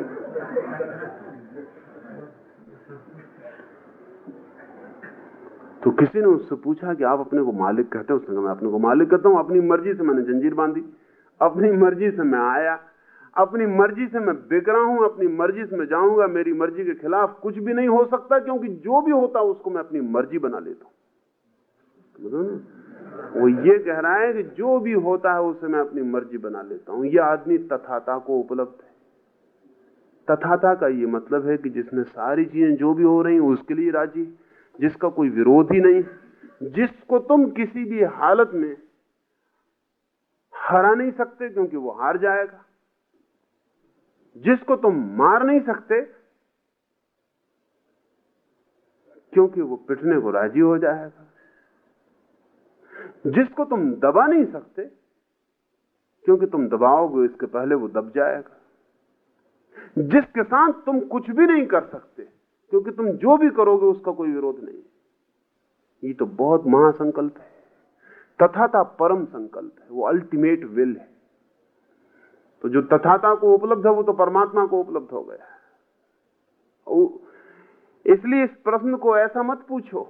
तो किसी ने उससे पूछा कि आप अपने को मालिक कहते हो? उसने कहा, मैं अपने को मालिक कहता हूँ, अपनी मर्ज़ी से मैंने जंजीर बांधी, अपनी मर्ज़ी से मैं आया अपनी मर्ज़ी से मैं बिक रहा हूँ, अपनी मर्ज़ी से मैं जाऊँगा, मेरी मर्ज़ी के खिलाफ कुछ भी नहीं हो सकता, क्योंकि जो भी होता उसको मैं अपनी मर्ज़ी बना लेता हूँ। वो ये कह रहा है कि जो भी होता है उसे मैं अपनी मर्ज़ी बना लेता हूँ। यह आदमी तथाता को उपलब्ध है। तथाता का ये मतलब है कि जिसने सारी चीज़ें जो भी हो रही उसके लिए राज़ी जिसका कोई विरोध ही नहीं जिसको तुम किसी भी हालत में हरा नहीं सकते, क्योंकि वो हार जाएगा। जिसको तुम मार नहीं सकते, क्योंकि वो पिटने को राज़ी हो जाएगा। जिसको तुम दबा नहीं सकते, क्योंकि तुम दबाओगे, इसके पहले वो दब जाएगा। जिसके साथ तुम कुछ भी नहीं कर सकते, क्योंकि तुम जो भी करोगे, उसका कोई विरोध नहीं ये तो बहुत महासंकल्प है। तथा था परम संकल्प है। वो अल्टीमेट विल है। तो जो तथाता को उपलब्ध है, वो तो परमात्मा को उपलब्ध हो गया। इसलिए इस प्रश्न को ऐसा मत पूछो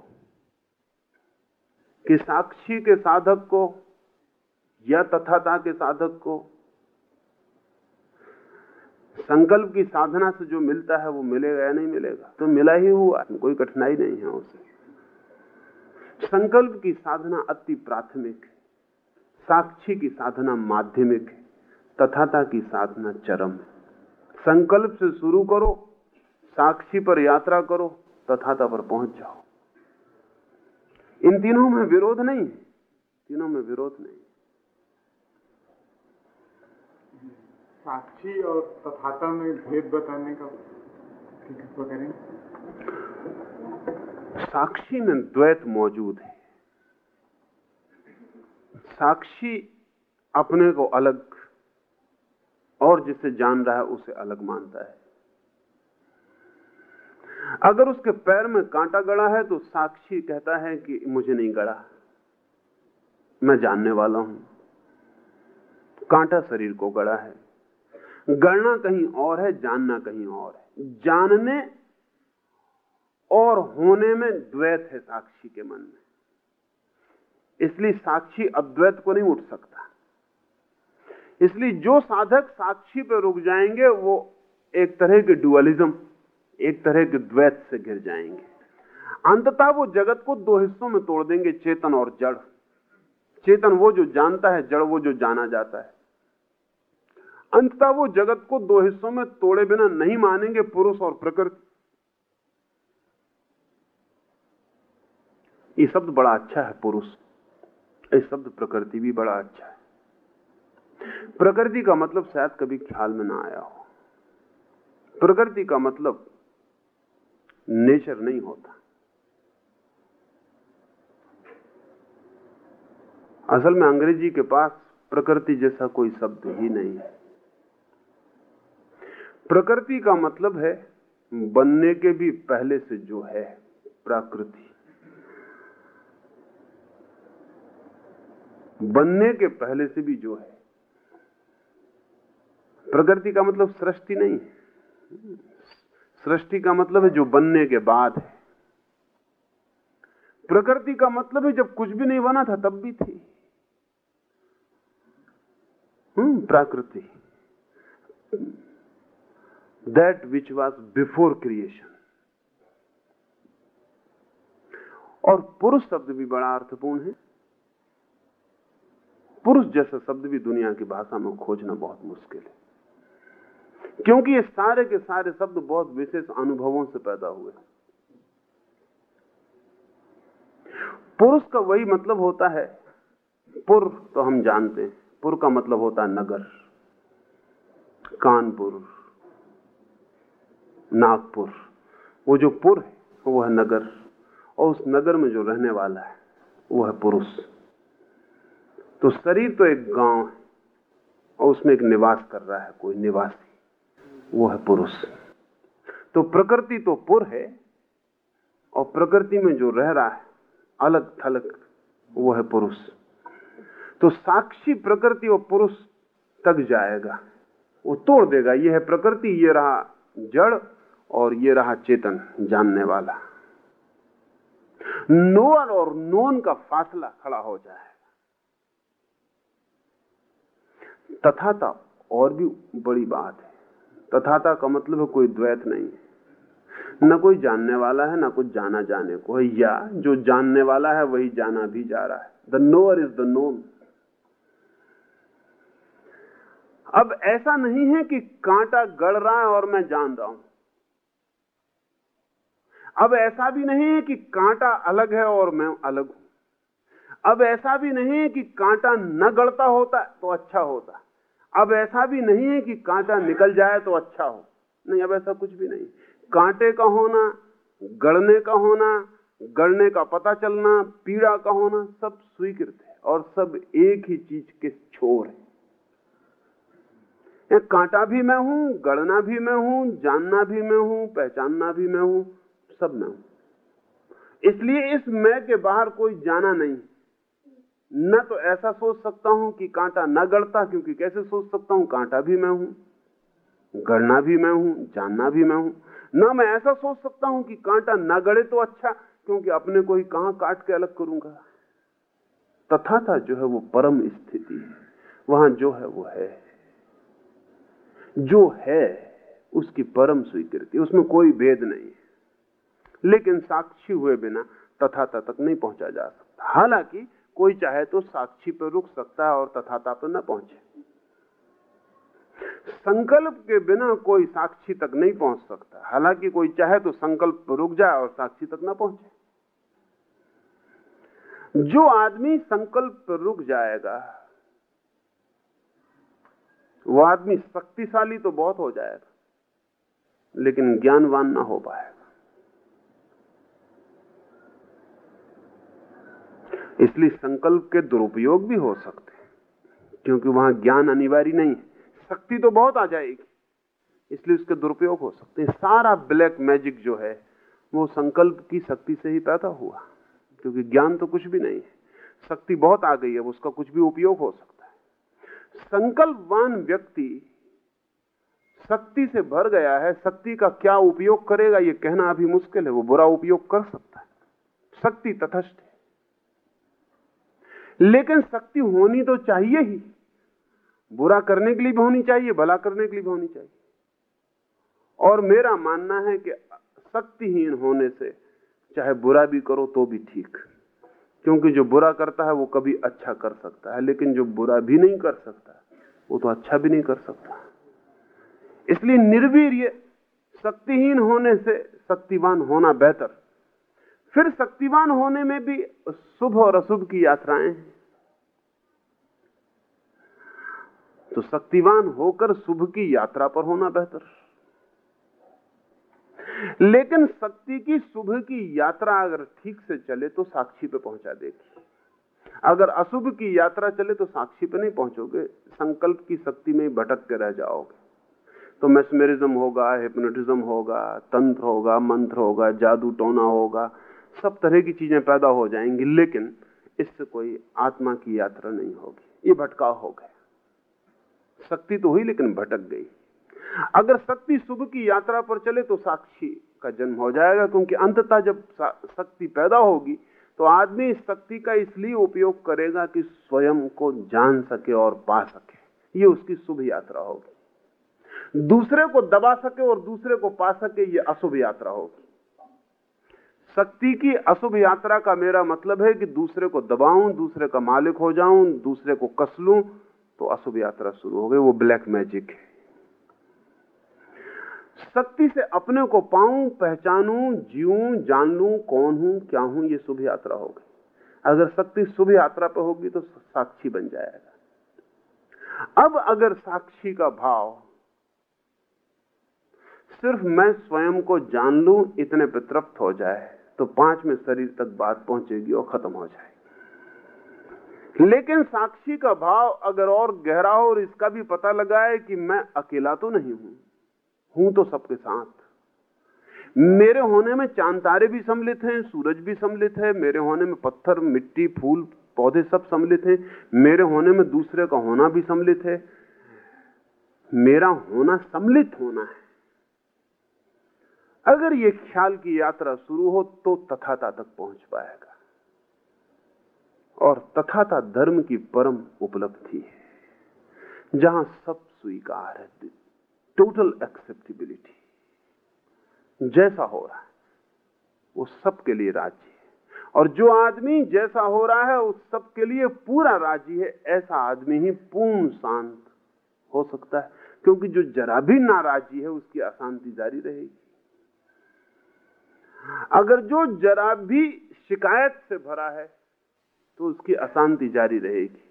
कि साक्षी के साधक को या तथाता के साधक को संकल्प की साधना से जो मिलता है, वो मिलेगा या नहीं मिलेगा? तो मिला ही हुआ कोई कठिनाई नहीं है उसे। संकल्प की साधना अति प्राथमिक है। साक्षी की साधना माध्यमिक है। तथाता की साधना चरम है। संकल्प से शुरू करो साक्षी पर यात्रा करो तथाता पर पहुँच जाओ। इन तीनों में विरोध नहीं है। तीनों में विरोध नहीं साक्षी और तथाता में भेद बताने का करें साक्षी में द्वैत मौजूद है। साक्षी अपने को अलग और जिसे जान रहा है उसे अलग मानता है। अगर उसके पैर में कांटा गड़ा है तो साक्षी कहता है कि मुझे नहीं गड़ा। मैं जानने वाला हूँ। कांटा शरीर को गड़ा है। गणना कहीं और है, जानना कहीं और है। जानने और होने में द्वैत है साक्षी के मन में। इसलिए साक्षी अद्वैत को नहीं उठ सकता। इसलिए जो साधक साक्षी पर रुक जाएँगे, वो एक तरह के डुअलिज्म एक तरह के द्वैत से घिर जाएँगे। अंततः वो जगत को दो हिस्सों में तोड़ देंगे, चेतन और जड़। चेतन वो जो जानता है, जड़ वो जो जाना जाता है। अंततः वो जगत को दो हिस्सों में तोड़े बिना नहीं मानेंगे, पुरुष और प्रकृति। ये शब्द बड़ा अच्छा है, पुरुष। ये शब्द प्रकृति भी बड़ा अच्छा है। प्रकृति का मतलब शायद कभी ख्याल में ना आया हो। प्रकृति का मतलब नेचर नहीं होता। असल में अंग्रेज़ी के पास प्रकृति जैसा कोई शब्द ही नहीं है। प्रकृति का मतलब है बनने के भी पहले से जो है प्रकृति। बनने के पहले से भी जो है। प्रकृति का मतलब सृष्टि नहीं सृष्टि का मतलब है जो बनने के बाद है। प्रकृति का मतलब है जब कुछ भी नहीं बना था, तब भी थी। प्रकृति। That which was before creation और पुरुष शब्द भी बड़ा अर्थपूर्ण है। पुरुष जैसा शब्द भी दुनिया की भाषा में खोजना बहुत मुश्किल है। क्योंकि ये सारे के सारे शब्द बहुत विशेष अनुभवों से पैदा हुए पुरुष का वही मतलब होता है, पुर तो हम जानते हैं, पुर का मतलब होता है नगर, कानपुर, नागपुर, वो जो पुर है, वो है नगर, और उस नगर में जो रहने वाला है, वो है पुरुष। तो शरीर तो एक गाँव है, और उसमें एक निवास कर रहा है, कोई निवासी वो है। पुरुष तो प्रकृति तो पुर है और प्रकृति में जो रह रहा है, अलग थलग वो है। पुरुष तो साक्षी प्रकृति और पुरुष तक जाएगा, वो तोड़ देगा। ये है प्रकृति, ये रहा जड़ और ये रहा चेतन जानने वाला। नोअर और नोन का फासला खड़ा हो जाएगा। तथाता और भी बड़ी बात है। तथाता का मतलब है कोई द्वैत नहीं है। न कोई जानने वाला है, ना कुछ जाना जाने को है, या जो जानने वाला है, वही जाना भी जा रहा है। The knower is the known अब ऐसा नहीं है कि कांटा गड़ रहा है और मैं जान रहा हूँ। अब ऐसा भी नहीं है कि कांटा अलग है और मैं अलग हूँ। अब ऐसा भी नहीं है कि कांटा न गड़ता होता तो अच्छा होता। अब ऐसा भी नहीं है कि कांटा निकल जाए तो अच्छा हो। नहीं, अब ऐसा कुछ भी नहीं। कांटे का होना गड़ने का होना गड़ने का पता चलना, पीड़ा का होना, सब स्वीकृत है और सब एक ही चीज़ के छोर है। कांटा भी मैं हूँ गड़ना भी मैं हूँ, जानना भी मैं हूँ, पहचानना भी मैं हूँ, सब मैं हूँ। इसलिए इस मैं के बाहर कोई जाना नहीं। न तो ऐसा सोच सकता हूँ कि कांटा न गढ़ता, क्योंकि कैसे सोच सकता हूँ? कांटा भी मैं हूँ गड़ना भी मैं हूँ, जानना भी मैं हूँ। ना मैं ऐसा सोच सकता हूँ कि कांटा न गड़े तो अच्छा क्योंकि अपने को ही कहाँ काट के अलग करूँगा? तथा था जो है वो परम स्थिति है। वहाँ जो है वो है। जो है उसकी परम स्वीकृति, उसमें कोई भेद नहीं है। लेकिन साक्षी हुए बिना तथा तक नहीं पहुँचा जा सकता। हालाँकि कोई चाहे तो साक्षी पर रुक सकता है और तथाता पर न पहुँचे। संकल्प के बिना कोई साक्षी तक नहीं पहुँच सकता। हालाँकि कोई चाहे तो संकल्प पर रुक जाए और साक्षी तक न पहुँचे। जो आदमी संकल्प पर रुक जाएगा, वो आदमी शक्तिशाली तो बहुत हो जाएगा, लेकिन ज्ञानवान ना हो पाएगा। इसलिए संकल्प के दुरुपयोग भी हो सकते हैं, क्योंकि वहाँ ज्ञान अनिवार्य नहीं है। शक्ति तो बहुत आ जाएगी, इसलिए उसके दुरुपयोग हो सकते हैं। सारा ब्लैक मैजिक जो है, वो संकल्प की शक्ति से ही पैदा हुआ, क्योंकि ज्ञान तो कुछ भी नहीं है। शक्ति बहुत आ गई है उसका कुछ भी उपयोग हो सकता है। संकल्पवान व्यक्ति शक्ति से भर गया है, शक्ति का क्या उपयोग करेगा, ये कहना अभी मुश्किल है, वो बुरा उपयोग कर सकता है। शक्ति तथस्थ लेकिन शक्ति होनी तो चाहिए ही। बुरा करने के लिए भी होनी चाहिए, भला करने के लिए भी होनी चाहिए। और मेरा मानना है कि शक्तिहीन होने से, चाहे बुरा भी करो तो भी ठीक। क्योंकि जो बुरा करता है, वो कभी अच्छा कर सकता है, लेकिन जो बुरा भी नहीं कर सकता, वो तो अच्छा भी नहीं कर सकता। इसलिए निर्वीर्य शक्तिहीन होने से शक्तिवान होना बेहतर। फिर शक्तिवान होने में भी शुभ और अशुभ की यात्राएँ हैं। तो शक्तिवान होकर शुभ की यात्रा पर होना बेहतर। लेकिन शक्ति की शुभ की यात्रा अगर ठीक से चले तो साक्षी पे पहुँचा देगी अगर अशुभ की यात्रा चले तो साक्षी पे नहीं पहुंचोगे, संकल्प की शक्ति में भटक के रह जाओगे। तो मैस्मेरिज्म होगा हिप्नोटिज्म होगा, तंत्र होगा, मंत्र होगा, जादू टोना होगा सब तरह की चीज़ें पैदा हो जाएँगी, लेकिन इससे कोई आत्मा की यात्रा नहीं होगी। ये भटकाव हो गया। शक्ति तो हुई, लेकिन भटक गई। अगर शक्ति शुभ की यात्रा पर चले तो साक्षी का जन्म हो जाएगा, क्योंकि अंततः जब शक्ति पैदा होगी तो आदमी इस शक्ति का इसलिए उपयोग करेगा कि स्वयं को जान सके और पा सके। ये उसकी शुभ यात्रा होगी। दूसरे को दबा सके और दूसरे को पा सके, ये अशुभ यात्रा होगी। शक्ति की अशुभ यात्रा का मेरा मतलब है कि दूसरे को दबाऊं, दूसरे का मालिक हो जाऊँ, दूसरे को कस लूँ तो अशुभ यात्रा शुरू हो गई, वो ब्लैक मैजिक है। शक्ति से अपने को पाऊँ, पहचानूं, जीऊं, जान लूँ कौन हूँ, क्या हूँ, ये शुभ यात्रा हो गई। अगर शक्ति शुभ यात्रा पर होगी तो साक्षी बन जाएगा। अब अगर साक्षी का भाव, सिर्फ़ मैं स्वयं को जान लू, इतने पे हो जाए तो पाँच में शरीर तक बात पहुंचेगी और खत्म हो जाएगी। लेकिन साक्षी का भाव अगर और गहरा हो और इसका भी पता लगाए कि मैं अकेला तो नहीं हूँ हूँ तो सबके साथ। मेरे होने में चाँद तारे भी सम्मिलित हैं, सूरज भी सम्मिलित है, मेरे होने में पत्थर, मिट्टी, फूल, पौधे सब सम्मिलित हैं, मेरे होने में दूसरे का होना भी सम्मिलित है। मेरा होना सम्मिलित होना है। अगर ये ख्याल की यात्रा शुरू हो तो तथाता तक पहुँच पाएगा। और तथाता धर्म की परम उपलब्धि है, जहाँ सब स्वीकार है टोटल एक्सेप्टेबिलिटी जैसा हो रहा है, वो सबके लिए राज़ी है। और जो आदमी जैसा हो रहा है उस सबके लिए पूरा राज़ी है। ऐसा आदमी ही पूर्ण शांत हो सकता है, क्योंकि जो जरा भी नाराजी है, उसकी अशांति जारी रहेगी। अगर जो जरा भी शिकायत से भरा है तो उसकी अशांति जारी रहेगी।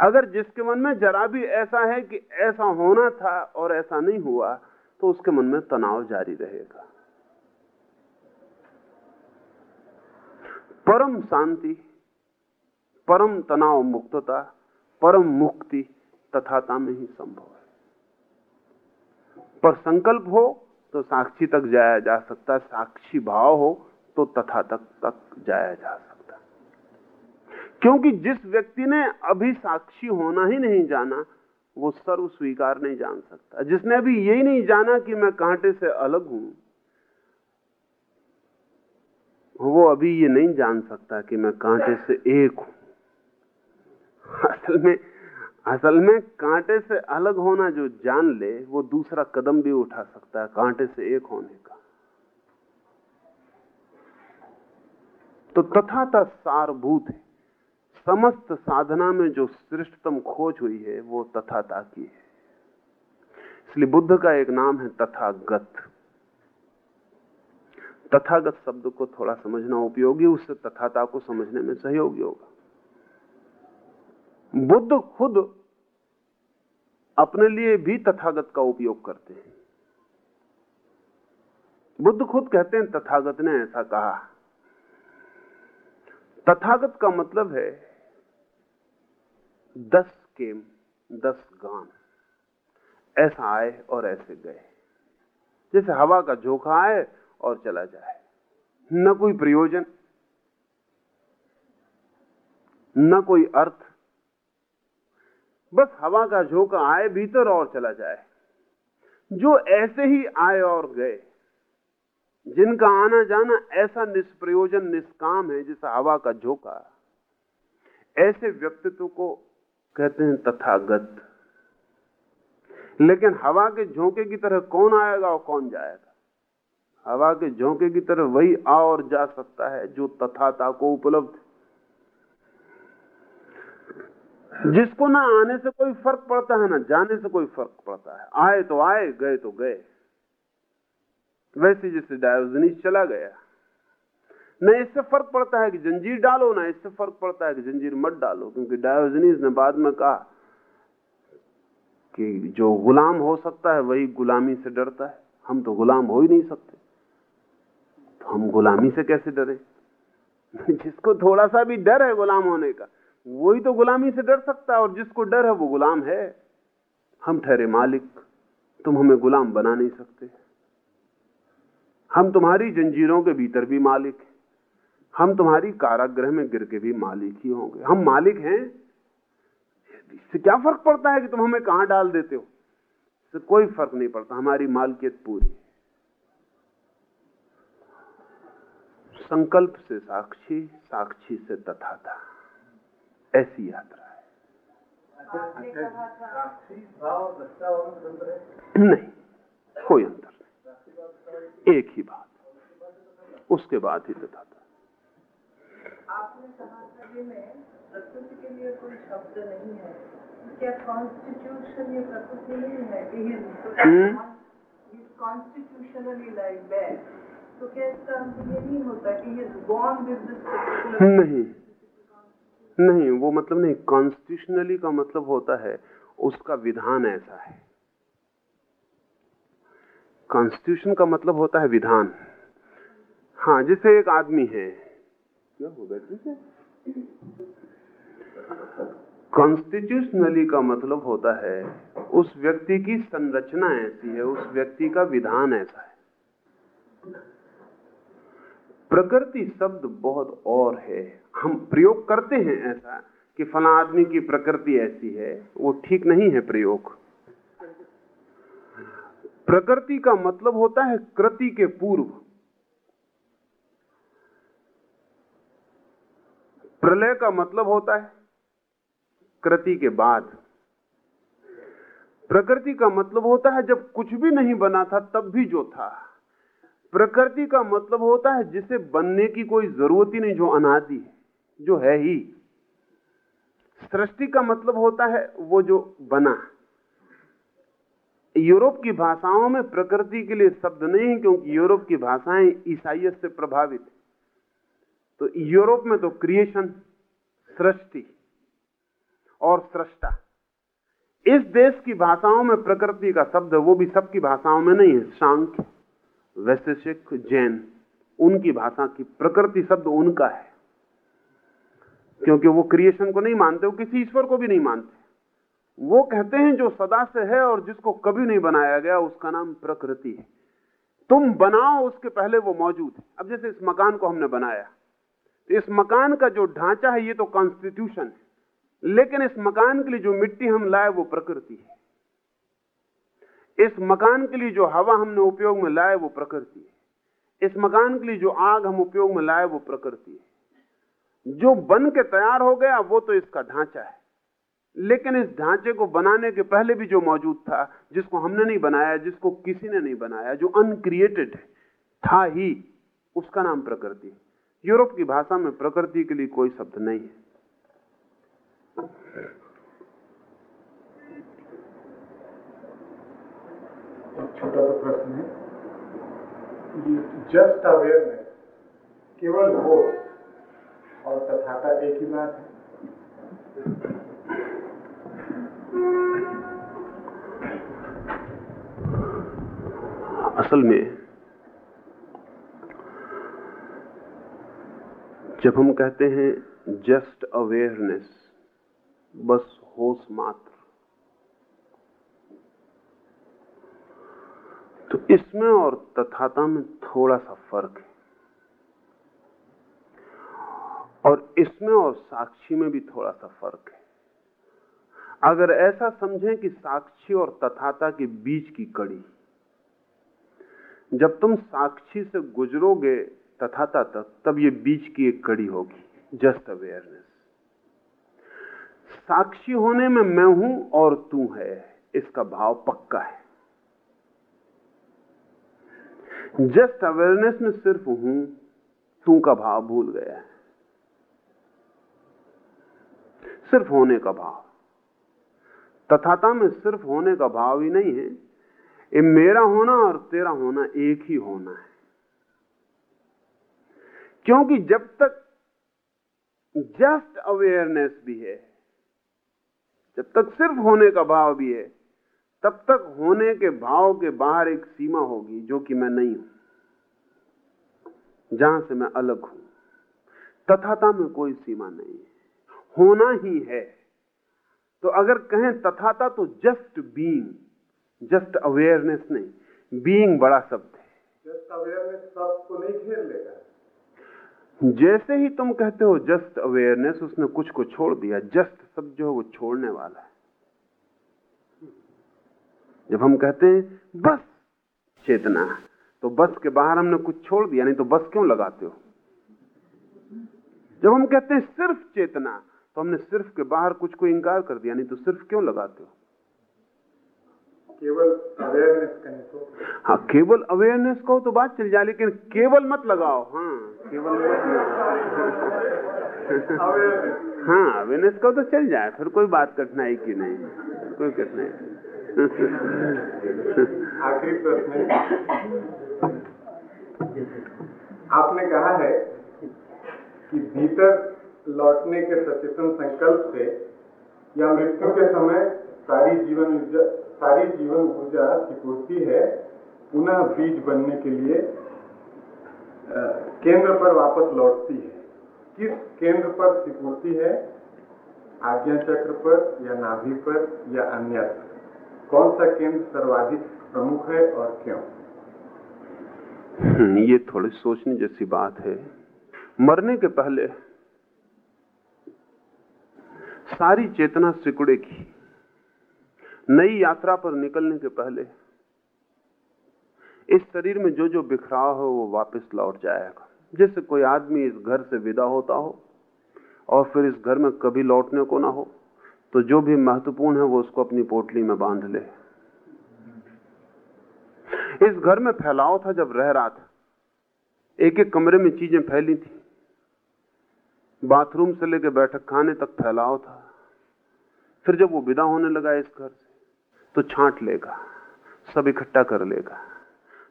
अगर जिसके मन में जरा भी ऐसा है कि ऐसा होना था और ऐसा नहीं हुआ तो उसके मन में तनाव जारी रहेगा। परम शांति, परम तनाव मुक्तता, परम मुक्ति तथाता में ही संभव है। पर संकल्प हो तो साक्षी तक जाया जा सकता है। साक्षी भाव हो तो तथा तक तक जाया जा सकता क्योंकि जिस व्यक्ति ने अभी साक्षी होना ही नहीं जाना, वो सर्व स्वीकार नहीं जान सकता। जिसने अभी यही नहीं जाना कि मैं कांटे से अलग हूँ, वो अभी ये नहीं जान सकता कि मैं कांटे से एक हूँ। असल में असल में कांटे से अलग होना जो जान ले, वो दूसरा कदम भी उठा सकता है, कांटे से एक होने का। तो तथाता सारभूत है। समस्त साधना में जो श्रेष्ठतम खोज हुई है, वो तथाता की है। इसलिए बुद्ध का एक नाम है तथागत। तथागत शब्द को थोड़ा समझना उपयोगी, उससे तथाता को समझने में सहयोगी होगा। बुद्ध खुद अपने लिए भी तथागत का उपयोग करते हैं। बुद्ध खुद कहते हैं, तथागत ने ऐसा कहा। तथागत का मतलब है दस केम, दस गान। ऐसा आए और ऐसे गए। जैसे हवा का झोंका आए और चला जाए। न कोई प्रयोजन, न कोई अर्थ बस हवा का झोंका आए, भीतर और चला जाए। जो ऐसे ही आए और गए, जिनका आना जाना ऐसा निष्प्रयोजन, निष्काम है जैसा हवा का झोंका, ऐसे व्यक्तित्व को कहते हैं तथागत। लेकिन हवा के झोंके की तरह कौन आएगा और कौन जाएगा? हवा के झोंके की तरह वही आ और जा सकता है जो तथाता को उपलब्ध जिसको ना आने से कोई फ़र्क पड़ता है, ना जाने से कोई फ़र्क पड़ता है। आए तो आए, गए तो गए। वैसे जैसे डायोजनीस चला गया। न इससे फ़र्क पड़ता है कि जंजीर डालो, ना इससे फ़र्क पड़ता है कि जंजीर मत डालो, क्योंकि डायोजनीस ने बाद में कहा कि जो गुलाम हो सकता है, वही गुलामी से डरता है। हम तो गुलाम हो ही नहीं सकते। तो हम गुलामी से कैसे डरे? जिसको थोड़ा सा भी डर है गुलाम होने का वही तो गुलामी से डर सकता है, और जिसको डर है वो गुलाम है। हम ठहरे मालिक, तुम हमें गुलाम बना नहीं सकते। हम तुम्हारी जंजीरों के भीतर भी मालिक हम तुम्हारी कारागृह में गिर के भी मालिक ही होंगे। हम मालिक हैं। इससे क्या फ़र्क पड़ता है कि तुम हमें कहाँ डाल देते हो? इससे कोई फ़र्क नहीं पड़ता, हमारी मालकियत पूरी संकल्प से साक्षी साक्षी से तथा था ऐसी यात्रा है। नहीं कोई अंतर नहीं। एक ही बात उसके बाद ही तथा आपने कहा में प्रकृति के लिए कोई शब्द नहीं है। क्या कॉन्स्टिट्यूशन ये प्रकृति नहीं है? कि कॉन्स्टिट्यूशनली लाइक दैट तो क्या इसका अर्थ ये नहीं होता कि ये बॉर्न विद दिस नहीं। नहीं, वो मतलब नहीं कॉन्स्टिट्यूशनली का मतलब होता है, उसका विधान ऐसा है। कॉन्स्टिट्यूशन का मतलब होता है विधान। हाँ जैसे एक आदमी है। क्या हो कॉन्स्टिट्यूशनली का मतलब होता है, उस व्यक्ति की संरचना ऐसी है, उस व्यक्ति का विधान ऐसा है। प्रकृति शब्द बहुत और है। हम प्रयोग करते हैं ऐसा कि फला आदमी की प्रकृति ऐसी है, वो ठीक नहीं है प्रयोग। प्रकृति का मतलब होता है कृति के पूर्व। प्रलय का मतलब होता है कृति के बाद। प्रकृति का मतलब होता है जब कुछ भी नहीं बना था, तब भी जो था। प्रकृति का मतलब होता है जिसे बनने की कोई ज़रूरत ही नहीं, जो अनादि है, जो है ही। सृष्टि का मतलब होता है वो जो बना यूरोप की भाषाओं में प्रकृति के लिए शब्द नहीं है, क्योंकि यूरोप की भाषाएँ ईसाइयत से प्रभावित है। तो यूरोप में तो क्रिएशन सृष्टि और सृष्टा। इस देश की भाषाओं में प्रकृति का शब्द वो भी सबकी भाषाओं में नहीं है, सांख्य। वैशेषिक जैन, उनकी भाषा की प्रकृति शब्द उनका है। क्योंकि वो क्रिएशन को नहीं मानते, वो किसी ईश्वर को भी नहीं मानते। वो कहते हैं जो सदा से है और जिसको कभी नहीं बनाया गया, उसका नाम प्रकृति है। तुम बनाओ, उसके पहले वो मौजूद है। अब जैसे इस मकान को हमने बनाया तो इस मकान का जो ढांचा है, ये तो कॉन्स्टिट्यूशन है। लेकिन इस मकान के लिए जो मिट्टी हम लाए, वो प्रकृति है। इस मकान के लिए जो हवा हमने उपयोग में लाए, वो प्रकृति है। इस मकान के लिए जो आग हम उपयोग में लाए, वो प्रकृति है। जो बन के तैयार हो गया, वो तो इसका ढांचा है। लेकिन इस ढांचे को बनाने के पहले भी जो मौजूद था, जिसको हमने नहीं बनाया, जिसको किसी ने नहीं बनाया, जो अनक्रिएटेड था ही, उसका नाम प्रकृति है। यूरोप की भाषा में प्रकृति के लिए कोई शब्द नहीं है। एक छोटा सा प्रश्न है। जस्ट अवेयरनेस केवल हो और तथाता एक ही बात है। असल में जब हम कहते हैं जस्ट अवेयरनेस बस होश मात्र। तो इसमें और तथाता में थोड़ा सा फ़र्क है। और इसमें और साक्षी में भी थोड़ा सा फ़र्क है। अगर ऐसा समझें कि साक्षी और तथाता के बीच की कड़ी, जब तुम साक्षी से गुजरोगे तथाता तक, तब ये बीच की एक कड़ी होगी जस्ट अवेयरनेस साक्षी होने में मैं हूँ और तू है, इसका भाव पक्का है। जस्ट अवेयरनेस में सिर्फ़ हूँ, तू का भाव भूल गया है। सिर्फ़ होने का भाव। तथाता में सिर्फ़ होने का भाव ही नहीं है। ये मेरा होना और तेरा होना एक ही होना है। क्योंकि जब तक जस्ट अवेयरनेस भी है, जब तक सिर्फ़ होने का भाव भी है तब तक होने के भाव के बाहर एक सीमा होगी जो कि मैं नहीं हूँ। जहाँ से मैं अलग हूँ। तथाता में कोई सीमा नहीं है। होना ही है। तो अगर कहें तथाता तो जस्ट बीइंग जस्ट अवेयरनेस नहीं। बीइंग बड़ा शब्द है। जस्ट अवेयरनेस सबको नहीं घेर लेगा। जैसे ही तुम कहते हो जस्ट अवेयरनेस उसने कुछ को छोड़ दिया। जस्ट शब्द जो है वो छोड़ने वाला है। जब हम कहते हैं बस चेतना तो बस के बाहर हमने कुछ छोड़ दिया नहीं तो बस क्यों लगाते हो? जब हम कहते हैं सिर्फ़ चेतना तो हमने सिर्फ़ के बाहर कुछ को इंकार कर दिया नहीं तो सिर्फ़ क्यों लगाते हो? केवल अवेयरनेस कहें तो। हाँ केवल अवेयरनेस को तो बात चल जाए लेकिन केवल मत लगाओ। हाँ। केवल मत हाँ अवेयरनेस को तो चल जाए फिर कोई बात कठिनाई की नहीं कोई कठिनाई आखिरी प्रश्न आपने कहा है कि भीतर लौटने के सचेतन संकल्प से या मृत्यु के समय सारी जीवन सारी जीवन ऊर्जा सिकुड़ती है, पुनः बीज बनने के लिए केंद्र पर वापस लौटती है। किस केंद्र पर सिकुड़ती है? आज्ञा चक्र पर या नाभि पर या अन्यत्र? कौन सा केंद्र सर्वाधिक प्रमुख है और क्यों? हम्म, ये थोड़ी सोचने जैसी बात है। मरने के पहले सारी चेतना सिकुड़ेगी नई यात्रा पर निकलने के पहले इस शरीर में जो जो बिखराव हो वो वापस लौट जाएगा। जैसे कोई आदमी इस घर से विदा होता हो और फिर इस घर में कभी लौटने को ना हो। तो जो भी महत्वपूर्ण है वो उसको अपनी पोटली में बाँध ले। इस घर में फैलाव था जब रह रहा था। एक एक कमरे में चीज़ें फैली थी। बाथरूम से लेकर बैठक खाने तक फैलाव था। फिर जब वो विदा होने लगा इस घर से तो छांट लेगा, सब इकट्ठा कर लेगा।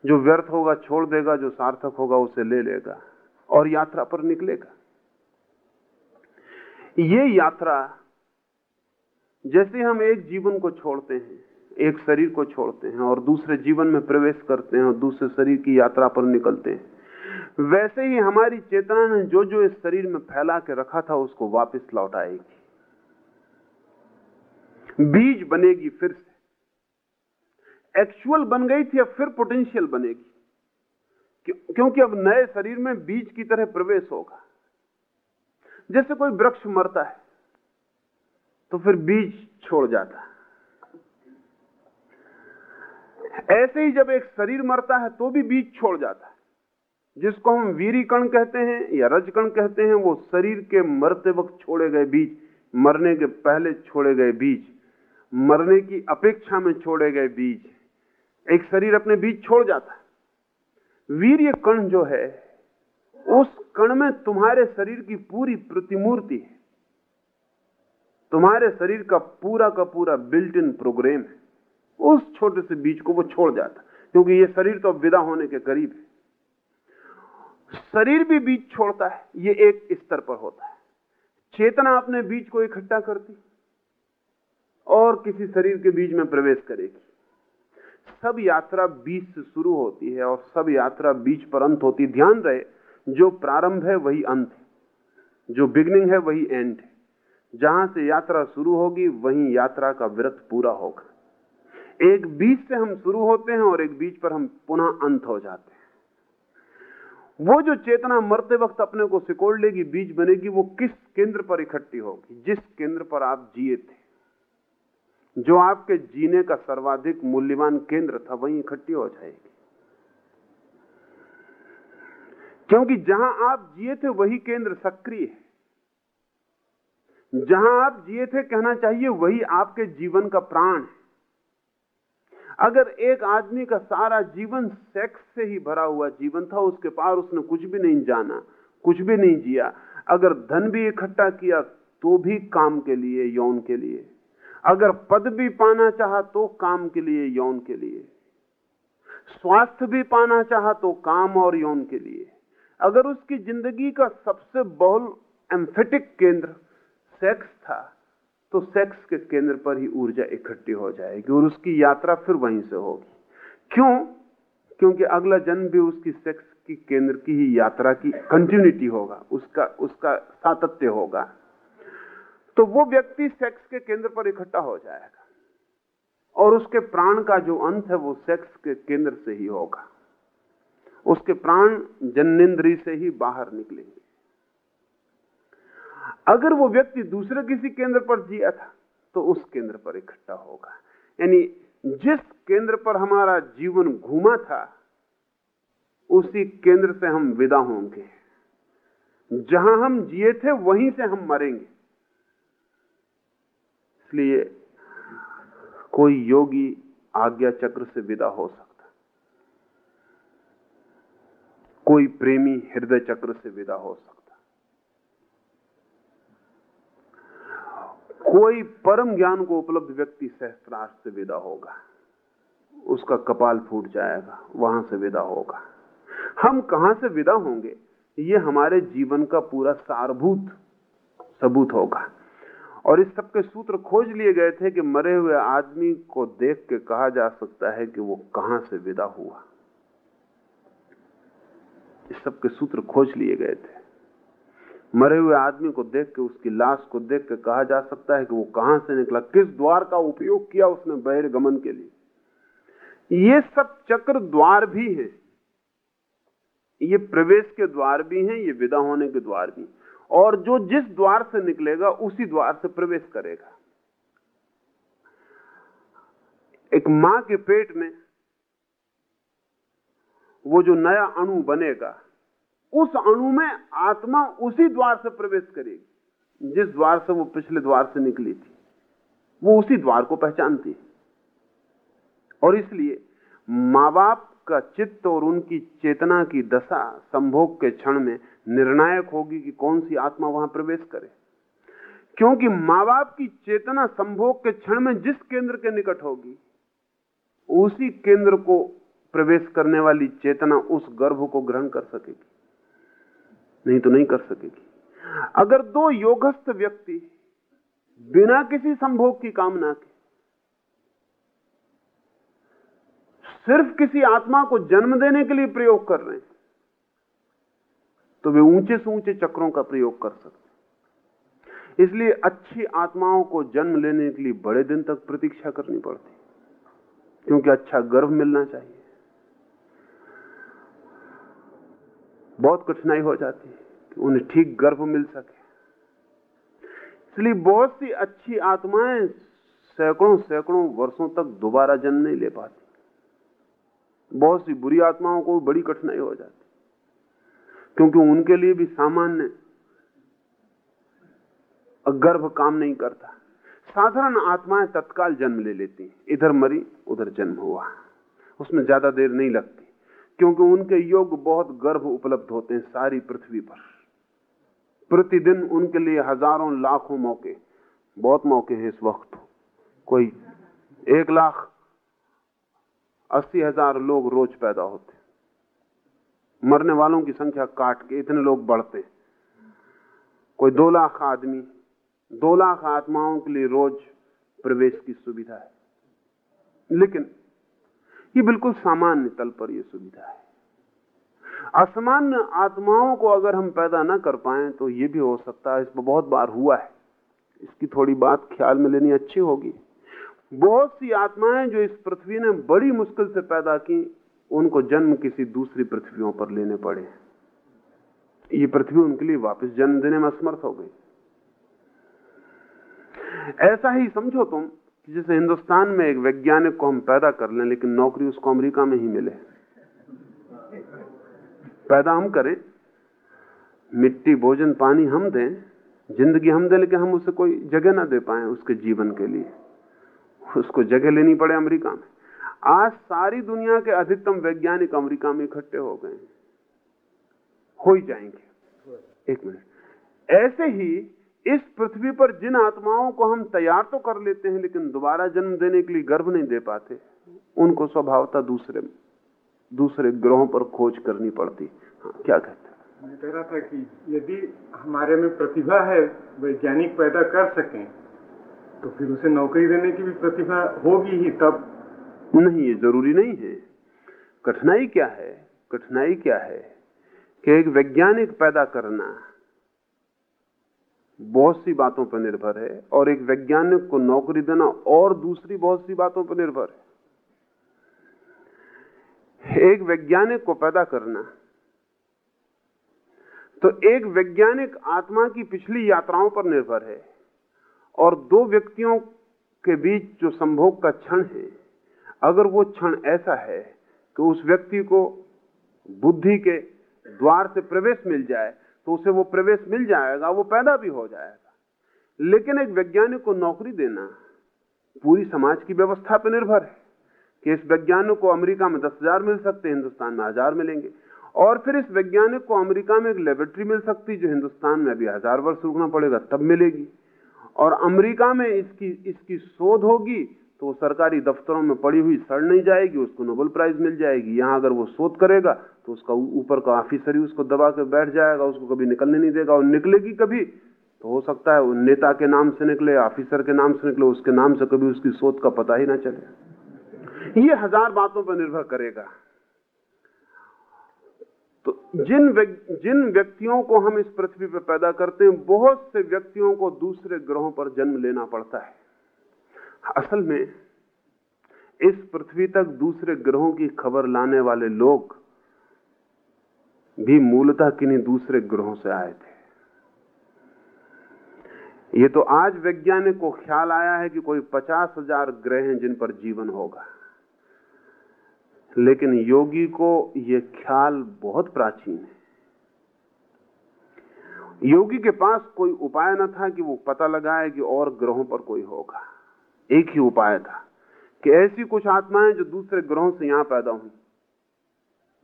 जो व्यर्थ होगा छोड़ देगा, जो सार्थक होगा उसे ले लेगा और यात्रा पर निकलेगा। ये यात्रा जैसे हम एक जीवन को छोड़ते हैं, एक शरीर को छोड़ते हैं और दूसरे जीवन में प्रवेश करते हैं और दूसरे शरीर की यात्रा पर निकलते हैं, वैसे ही हमारी चेतना ने जो जो इस शरीर में फैला के रखा था, उसको वापस लौट आएगी। बीज बनेगी फिर से। एक्चुअल बन गई थी, अब फिर पोटेंशियल बनेगी। क्योंकि अब नए शरीर में बीज की तरह प्रवेश होगा। जैसे कोई वृक्ष मरता है तो फिर बीज छोड़ जाता ऐसे ही जब एक शरीर मरता है तो भी बीज छोड़ जाता है। जिसको हम वीरी कण कहते हैं या रज कण कहते हैं, वो शरीर के मरते वक्त छोड़े गए बीज, मरने के पहले छोड़े गए बीज, मरने की अपेक्षा में छोड़े गए बीज, एक शरीर अपने बीज छोड़ जाता है। वीर्य कण जो है, उस कण में तुम्हारे शरीर की पूरी प्रतिमूर्ति है। तुम्हारे शरीर का पूरा का पूरा बिल्ट इन प्रोग्राम है। उस छोटे से बीज को वो छोड़ जाता, क्योंकि ये शरीर तो विदा होने के करीब है। शरीर भी बीज छोड़ता है, ये एक स्तर पर होता है। चेतना अपने बीज को इकट्ठा करती, और किसी शरीर के बीज में प्रवेश करेगी। सब यात्रा बीज से शुरू होती है, और सब यात्रा बीज पर अंत होती। ध्यान रहे, जो प्रारंभ है वही अंत है, जो बिगनिंग है वही एंड है। जहाँ से यात्रा शुरू होगी, वहीं यात्रा का व्रत पूरा होगा। एक बीज से हम शुरू होते हैं और एक बीज पर हम पुनः अंत हो जाते हैं। वो जो चेतना मरते वक्त अपने को सिकोड़ लेगी, बीज बनेगी, वो किस केंद्र पर इकट्ठी होगी? जिस केंद्र पर आप जिए थे। जो आपके जीने का सर्वाधिक मूल्यवान केंद्र था, वहीं इकट्ठी हो जाएगी। क्योंकि जहाँ आप जिए थे, वही केंद्र सक्रिय है। जहाँ आप जिए थे, कहना चाहिए, वही आपके जीवन का प्राण है। अगर एक आदमी का सारा जीवन सेक्स से ही भरा हुआ जीवन था, उसके पार उसने कुछ भी नहीं जाना, कुछ भी नहीं जिया। अगर धन भी इकट्ठा किया तो भी काम के लिए, यौन के लिए। अगर पद भी पाना चाहा तो काम के लिए, यौन के लिए। स्वास्थ्य भी पाना चाहा तो काम और यौन के लिए। अगर उसकी ज़िंदगी का सबसे बहुल एम्फेटिक केंद्र सेक्स था तो सेक्स के केंद्र पर ही ऊर्जा इकट्ठी हो जाएगी और उसकी यात्रा फिर वहीं से होगी। क्यों? क्योंकि अगला जन्म भी उसकी सेक्स की केंद्र की ही यात्रा की कंटिन्यूटी होगा, उसका उसका सातत्य होगा। तो वो व्यक्ति सेक्स के केंद्र पर इकट्ठा हो जाएगा और उसके प्राण का जो अंत है वो सेक्स के केंद्र से ही होगा। उसके प्राण जन्नेन्द्री से ही बाहर निकलेंगे। अगर वो व्यक्ति दूसरे किसी केंद्र पर जिया था तो उस केंद्र पर इकट्ठा होगा। यानी जिस केंद्र पर हमारा जीवन घूमा था, उसी केंद्र से हम विदा होंगे। जहाँ हम जिए थे, वहीं से हम मरेंगे। इसलिए कोई योगी आज्ञा चक्र से विदा हो सकता। कोई प्रेमी हृदय चक्र से विदा हो सकता। कोई परम ज्ञान को उपलब्ध व्यक्ति सहस्त्रार्थ से विदा होगा। उसका कपाल फूट जाएगा, वहाँ से विदा होगा। हम कहाँ से विदा होंगे? ये हमारे जीवन का पूरा सारभूत सबूत होगा। और इस सब के सूत्र खोज लिए गए थे कि मरे हुए आदमी को देख के कहा जा सकता है कि वो कहाँ से विदा हुआ। इस सब के सूत्र खोज लिए गए थे। मरे हुए आदमी को देख के, उसकी लाश को देख के कहा जा सकता है कि वो कहाँ से निकला, किस द्वार का उपयोग किया उसने बहिर्गमन के लिए। ये सब चक्र द्वार भी हैं। ये प्रवेश के द्वार भी हैं, ये विदा होने के द्वार भी और जो जिस द्वार से निकलेगा, उसी द्वार से प्रवेश करेगा। एक माँ के पेट में वो जो नया अणु बनेगा उस अणु में आत्मा उसी द्वार से प्रवेश करेगी। जिस द्वार से वो पिछले द्वार से निकली थी, वो उसी द्वार को पहचानती है। और इसलिए माँ बाप का चित्त और उनकी चेतना की दशा संभोग के क्षण में निर्णायक होगी कि कौन सी आत्मा वहाँ प्रवेश करे। क्योंकि माँ बाप की चेतना संभोग के क्षण में जिस केंद्र के निकट होगी, उसी केंद्र को प्रवेश करने वाली चेतना उस गर्भ को ग्रहण कर सकेगी। नहीं तो नहीं कर सकेगी। अगर दो योगस्थ व्यक्ति बिना किसी संभोग की कामना के सिर्फ़ किसी आत्मा को जन्म देने के लिए प्रयोग कर रहे हैं तो वे ऊँचे से ऊँचे चक्रों का प्रयोग कर सकते इसलिए अच्छी आत्माओं को जन्म लेने के लिए बड़े दिन तक प्रतीक्षा करनी पड़ती क्योंकि अच्छा गर्भ मिलना चाहिए। बहुत कठिनाई हो जाती है कि उन्हें ठीक गर्भ मिल सके। इसलिए बहुत सी अच्छी आत्माएँ सैकड़ों सैकड़ों वर्षों तक दोबारा जन्म नहीं ले पाती। बहुत सी बुरी आत्माओं को बड़ी कठिनाई हो जाती। क्योंकि उनके लिए भी सामान्य गर्भ काम नहीं करता। साधारण आत्माएँ तत्काल जन्म ले लेती इधर मरी, उधर जन्म हुआ। उसमें ज़्यादा देर नहीं लगती। क्योंकि उनके योग बहुत गर्भ उपलब्ध होते हैं सारी पृथ्वी पर। प्रतिदिन उनके लिए हज़ारों लाखों मौके, बहुत मौके हैं इस वक्त। कोई एक लाख अस्सी हज़ार लोग रोज पैदा होते मरने वालों की संख्या काट के इतने लोग बढ़ते कोई दो लाख आदमी, दो लाख आत्माओं के लिए रोज प्रवेश की सुविधा है। लेकिन ये बिल्कुल सामान्य तल पर यह सुविधा है। असामान्य आत्माओं को अगर हम पैदा ना कर पाए तो ये भी हो सकता है, इसमें बहुत बार हुआ है। इसकी थोड़ी बात ख्याल में लेनी अच्छी होगी। बहुत सी आत्माएँ जो इस पृथ्वी ने बड़ी मुश्किल से पैदा की, उनको जन्म किसी दूसरी पृथ्वियों पर लेने पड़े। ये पृथ्वी उनके लिए वापस जन्म देने में असमर्थ हो गई। ऐसा ही समझो तुम कि जैसे हिंदुस्तान में एक वैज्ञानिक को हम पैदा कर लें, लेकिन नौकरी उसको अमेरिका में ही मिले। पैदा हम करें। मिट्टी, भोजन, पानी हम दें, ज़िंदगी हम दें, लेकिन हम उसे कोई जगह ना दे पाए उसके जीवन के लिए। उसको जगह लेनी पड़े अमेरिका में। आज सारी दुनिया के अधिकतम वैज्ञानिक अमेरिका में इकट्ठे हो गए हो। ही जाएँगे। एक मिनट। ऐसे ही इस पृथ्वी पर जिन आत्माओं को हम तैयार तो कर लेते हैं लेकिन दोबारा जन्म देने के लिए गर्भ नहीं दे पाते उनको स्वभावता दूसरे दूसरे ग्रहों पर खोज करनी पड़ती। हाँ क्या कहते मैं कह रहा था कि यदि हमारे में प्रतिभा है वैज्ञानिक पैदा कर सकें तो फिर उसे नौकरी देने की भी प्रतिभा होगी ही तब। नहीं ये ज़रूरी नहीं है। कठिनाई क्या है? कठिनाई क्या है? कि एक वैज्ञानिक पैदा करना बहुत सी बातों पर निर्भर है और एक वैज्ञानिक को नौकरी देना और दूसरी बहुत सी बातों पर निर्भर है। एक वैज्ञानिक को पैदा करना। तो एक वैज्ञानिक आत्मा की पिछली यात्राओं पर निर्भर है और दो व्यक्तियों के बीच जो संभोग का क्षण है, अगर वो क्षण ऐसा है कि उस व्यक्ति को बुद्धि के द्वार से प्रवेश मिल जाए तो उसे वो प्रवेश मिल जाएगा, वो पैदा भी हो जाएगा। लेकिन एक वैज्ञानिक को नौकरी देना पूरी समाज की व्यवस्था पर निर्भर है कि इस वैज्ञानिक को अमेरिका में दस हज़ार मिल सकते हैं, हिंदुस्तान में हज़ार मिलेंगे। और फिर इस वैज्ञानिक को अमेरिका में एक लेबोरेटरी मिल सकती जो हिंदुस्तान में अभी हज़ार वर्ष रुकना पड़ेगा, तब मिलेगी। और अमेरिका में इसकी इसकी शोध होगी तो सरकारी दफ्तरों में पड़ी हुई सड़ नहीं जाएगी, उसको नोबेल प्राइज मिल जाएगी। यहाँ अगर वो शोध करेगा तो उसका ऊपर का ऑफिसर ही उसको दबा के बैठ जाएगा, उसको कभी निकलने नहीं देगा और निकलेगी कभी। तो हो सकता है वो नेता के नाम से निकले ऑफिसर के नाम से निकले, उसके नाम से कभी उसकी शोध का पता ही ना चले। ये हज़ार बातों पर निर्भर करेगा। तो जिन जिन व्यक्तियों को हम इस पृथ्वी पर पैदा करते हैं, बहुत से व्यक्तियों को दूसरे ग्रहों पर जन्म लेना पड़ता है। असल में इस पृथ्वी तक दूसरे ग्रहों की खबर लाने वाले लोग भी मूलतः किन्हीं दूसरे ग्रहों से आए थे। ये तो आज वैज्ञानिक को ख्याल आया है कि कोई पचास हज़ार ग्रह हैं जिन पर जीवन होगा। लेकिन योगी को यह ख्याल बहुत प्राचीन है। योगी के पास कोई उपाय न था कि वो पता लगाए कि और ग्रहों पर कोई होगा। एक ही उपाय था कि ऐसी कुछ आत्माएँ जो दूसरे ग्रहों से यहाँ पैदा हुई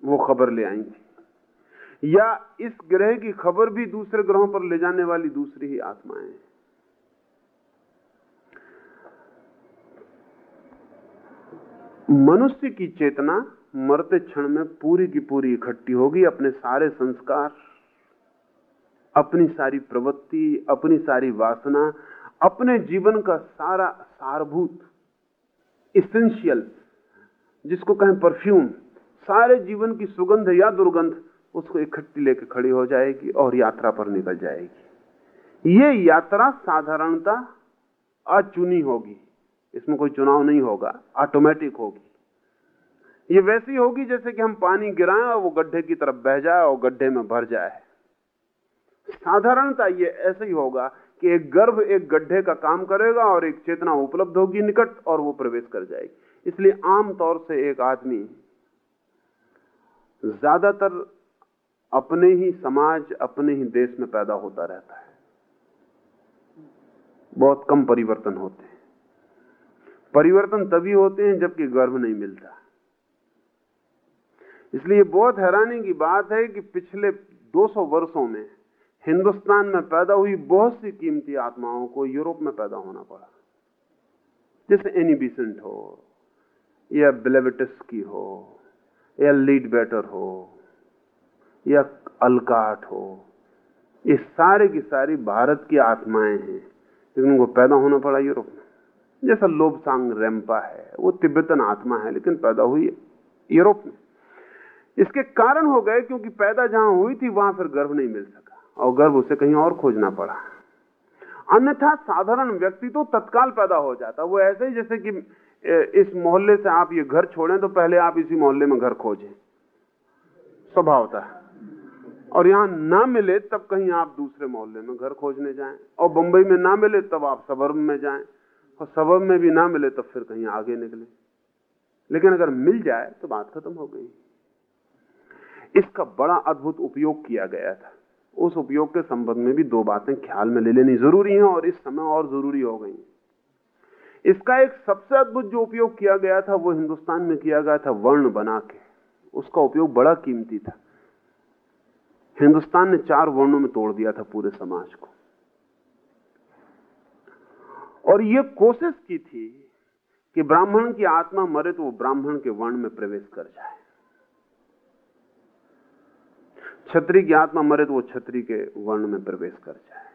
वो खबर ले आई थी। या इस ग्रह की खबर भी दूसरे ग्रहों पर ले जाने वाली दूसरी ही आत्माएँ मनुष्य की चेतना मरते क्षण में पूरी की पूरी इकट्ठी होगी, अपने सारे संस्कार, अपनी सारी प्रवृत्ति, अपनी सारी वासना अपने जीवन का सारा सारभूत इसेंशियल जिसको कहें परफ्यूम सारे जीवन की सुगंध या दुर्गंध उसको इकट्ठी लेकर खड़ी हो जाएगी और यात्रा पर निकल जाएगी। ये यात्रा साधारणता अचुनी होगी। इसमें कोई चुनाव नहीं होगा ऑटोमेटिक होगी। ये वैसी होगी जैसे कि हम पानी गिराएँ और वो गड्ढे की तरफ़ बह जाए और गड्ढे में भर जाए। साधारणता ये ऐसे ही होगा कि एक गर्भ एक गड्ढे का काम करेगा और एक चेतना उपलब्ध होगी निकट और वो प्रवेश कर जाएगी। इसलिए आमतौर से एक आदमी ज़्यादातर अपने ही समाज, अपने ही देश में पैदा होता रहता है। बहुत कम परिवर्तन होते हैं। परिवर्तन तभी होते हैं जबकि गर्भ नहीं मिलता। इसलिए बहुत हैरानी की बात है कि पिछले 200 वर्षों में हिंदुस्तान में पैदा हुई बहुत सी कीमती आत्माओं को यूरोप में पैदा होना पड़ा। जैसे एनी बिसेंट हो, या ब्लेविटस की हो, या लीड बेटर हो, या अलकाट हो, ये सारे की सारी भारत की आत्माएँ हैं, लेकिन उनको पैदा होना पड़ा यूरोप में। जैसा लोबसांग रेम्पा है, वो तिब्बतन आत्मा है, लेकिन पैदा हुई यूरोप में। इसके कारण हो गए क्योंकि पैदा जहाँ हुई थी, वहाँ फिर गर्भ नहीं मिल सका। और गर्भ उसे कहीं और खोजना पड़ा। अन्यथा साधारण व्यक्ति तो तत्काल पैदा हो जाता। वो ऐसे ही जैसे कि इस मोहल्ले से आप ये घर छोड़ें तो पहले आप इसी मोहल्ले में घर खोजें। स्वभाव होता है। और यहाँ ना मिले तब कहीं आप दूसरे मोहल्ले में घर खोजने जाएँ। और बंबई में ना मिले तब आप सबर्ब में जाएँ। और सबर्ब में भी ना मिले तब फिर कहीं आगे निकले। लेकिन अगर मिल जाए तो बात खत्म हो गई। इसका बड़ा अद्भुत उपयोग किया गया था। उस उपयोग के संबंध में भी दो बातें ख्याल में ले लेनी ज़रूरी हैं और इस समय और ज़रूरी हो गई इसका एक सबसे अद्भुत जो उपयोग किया गया था, वो हिंदुस्तान में किया गया था वर्ण बना के। उसका उपयोग बड़ा कीमती था। हिंदुस्तान ने चार वर्णों में तोड़ दिया था पूरे समाज को। और यह कोशिश की थी कि ब्राह्मण की आत्मा मरे तो वो ब्राह्मण के वर्ण में प्रवेश कर जाए। छत्री की आत्मा मरे तो वो छत्री के वर्ण में प्रवेश कर जाए।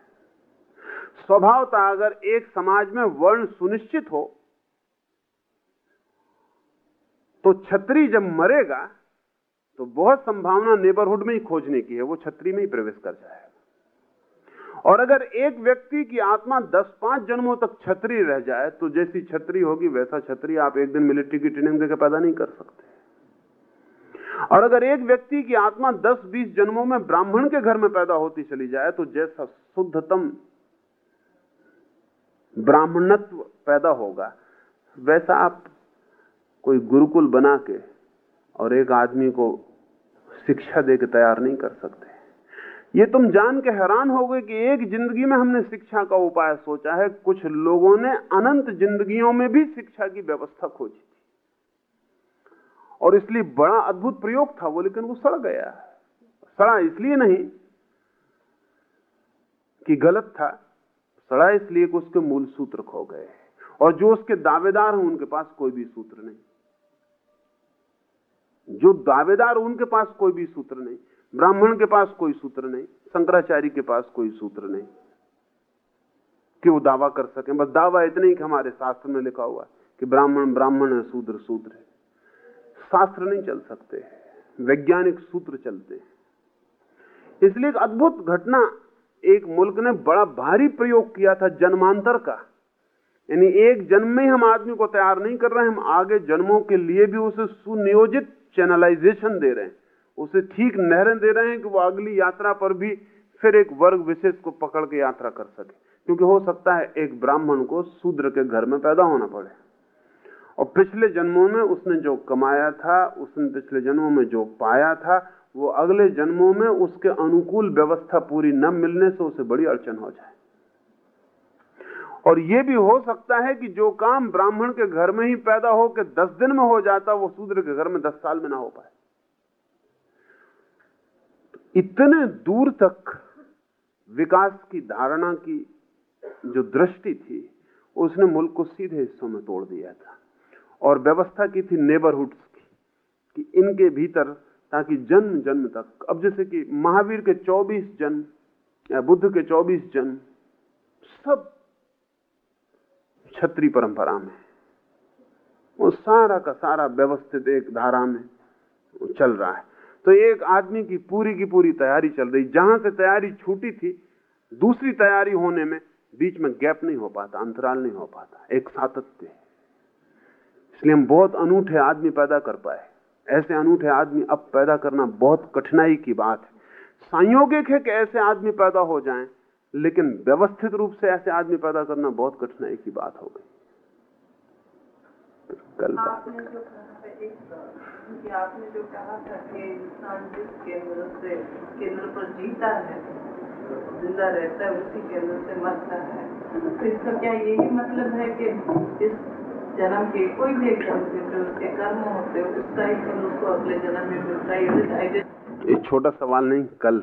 स्वभावता अगर एक समाज में वर्ण सुनिश्चित हो तो छत्री जब मरेगा तो बहुत संभावना नेबरहुड में ही खोजने की है, वो छत्री में ही प्रवेश कर जाएगा। और अगर एक व्यक्ति की आत्मा 10-5 जन्मों तक छत्री रह जाए तो जैसी छत्री होगी, वैसा छत्री आप एक दिन मिलिट्री की ट्रेनिंग देकर पैदा नहीं कर सकते। और अगर एक व्यक्ति की आत्मा 10-20 जन्मों में ब्राह्मण के घर में पैदा होती चली जाए तो जैसा शुद्धतम ब्राह्मणत्व पैदा होगा, वैसा आप कोई गुरुकुल बना के और एक आदमी को शिक्षा देकर तैयार नहीं कर सकते। ये तुम जान के हैरान हो गए कि एक ज़िंदगी में हमने शिक्षा का उपाय सोचा है। कुछ लोगों ने अनंत जिंदगियों में भी शिक्षा की व्यवस्था खोजी। और इसलिए बड़ा अद्भुत प्रयोग था वो, लेकिन वो सड़ गया। सड़ा इसलिए नहीं कि गलत था। सड़ा इसलिए कि उसके मूल सूत्र खो गए। और जो उसके दावेदार हैं, उनके पास कोई भी सूत्र नहीं। जो दावेदार उनके पास कोई भी सूत्र नहीं। ब्राह्मण के पास कोई सूत्र नहीं। शंकराचार्य के पास कोई सूत्र नहीं कि वो दावा कर सके। बस दावा इतना ही कि हमारे शास्त्र में लिखा हुआ कि ब्राह्मण ब्राह्मण है, शूद्र शूद्र है। शास्त्र नहीं चल सकते, वैज्ञानिक सूत्र चलते इसलिए एक अद्भुत घटना एक मुल्क ने बड़ा भारी प्रयोग किया था जन्मांतर का। यानी एक जन्म में हम आदमी को तैयार नहीं कर रहे, हम आगे जन्मों के लिए भी उसे सुनियोजित चैनलाइजेशन दे रहे हैं, उसे ठीक नहरें दे रहे हैं कि वो अगली यात्रा पर भी फिर एक वर्ग विशेष को पकड़ के यात्रा कर सके। क्योंकि हो सकता है एक ब्राह्मण को शूद्र के घर में पैदा होना पड़े। और पिछले जन्मों में उसने जो कमाया था, उसने पिछले जन्मों में जो पाया था, वो अगले जन्मों में उसके अनुकूल व्यवस्था पूरी न मिलने से उसे बड़ी अड़चन हो जाए। और ये भी हो सकता है कि जो काम ब्राह्मण के घर में ही पैदा हो के दस दिन में हो जाता, वो शूद्र के घर में दस साल में ना हो पाए। इतने दूर तक विकास की धारणा की जो दृष्टि थी, उसने मुल्क को सीधे हिस्सों में तोड़ दिया था। और व्यवस्था की थी नेबरहुड्स की, कि इनके भीतर ताकि जन्म जन्म तक। अब जैसे कि महावीर के 24 जन्म या बुद्ध के 24 जन्म सब छत्री परंपरा में वो सारा का सारा व्यवस्थित एक धारा में चल रहा है। तो एक आदमी की पूरी की पूरी तैयारी चल रही, जहाँ से तैयारी छूटी थी, दूसरी तैयारी होने में बीच में गैप नहीं हो पाता, अंतराल नहीं हो पाता, एक सातत्य इसलिए हम बहुत अनूठे आदमी पैदा कर पाए। ऐसे अनूठे आदमी अब पैदा करना बहुत कठिनाई की बात है। संयोगिक है कि ऐसे आदमी पैदा हो जाएँ, लेकिन व्यवस्थित रूप से ऐसे आदमी पैदा करना बहुत कठिनाई की बात हो गई। कल आपने जो कहा था कि इंसान जिस केंद्र से, केंद्र पर जीता है, ज़िंदा रहता है, उसी केंद्र से मरता है। तो इसका क्या यही मतलब है कि इस जन्म के कोई भी एग्ज़ाम उसके कर्म होते हैं, उसका ही फल उसको अगले जन्म में मिलता है ये छोटा सवाल नहीं, कल।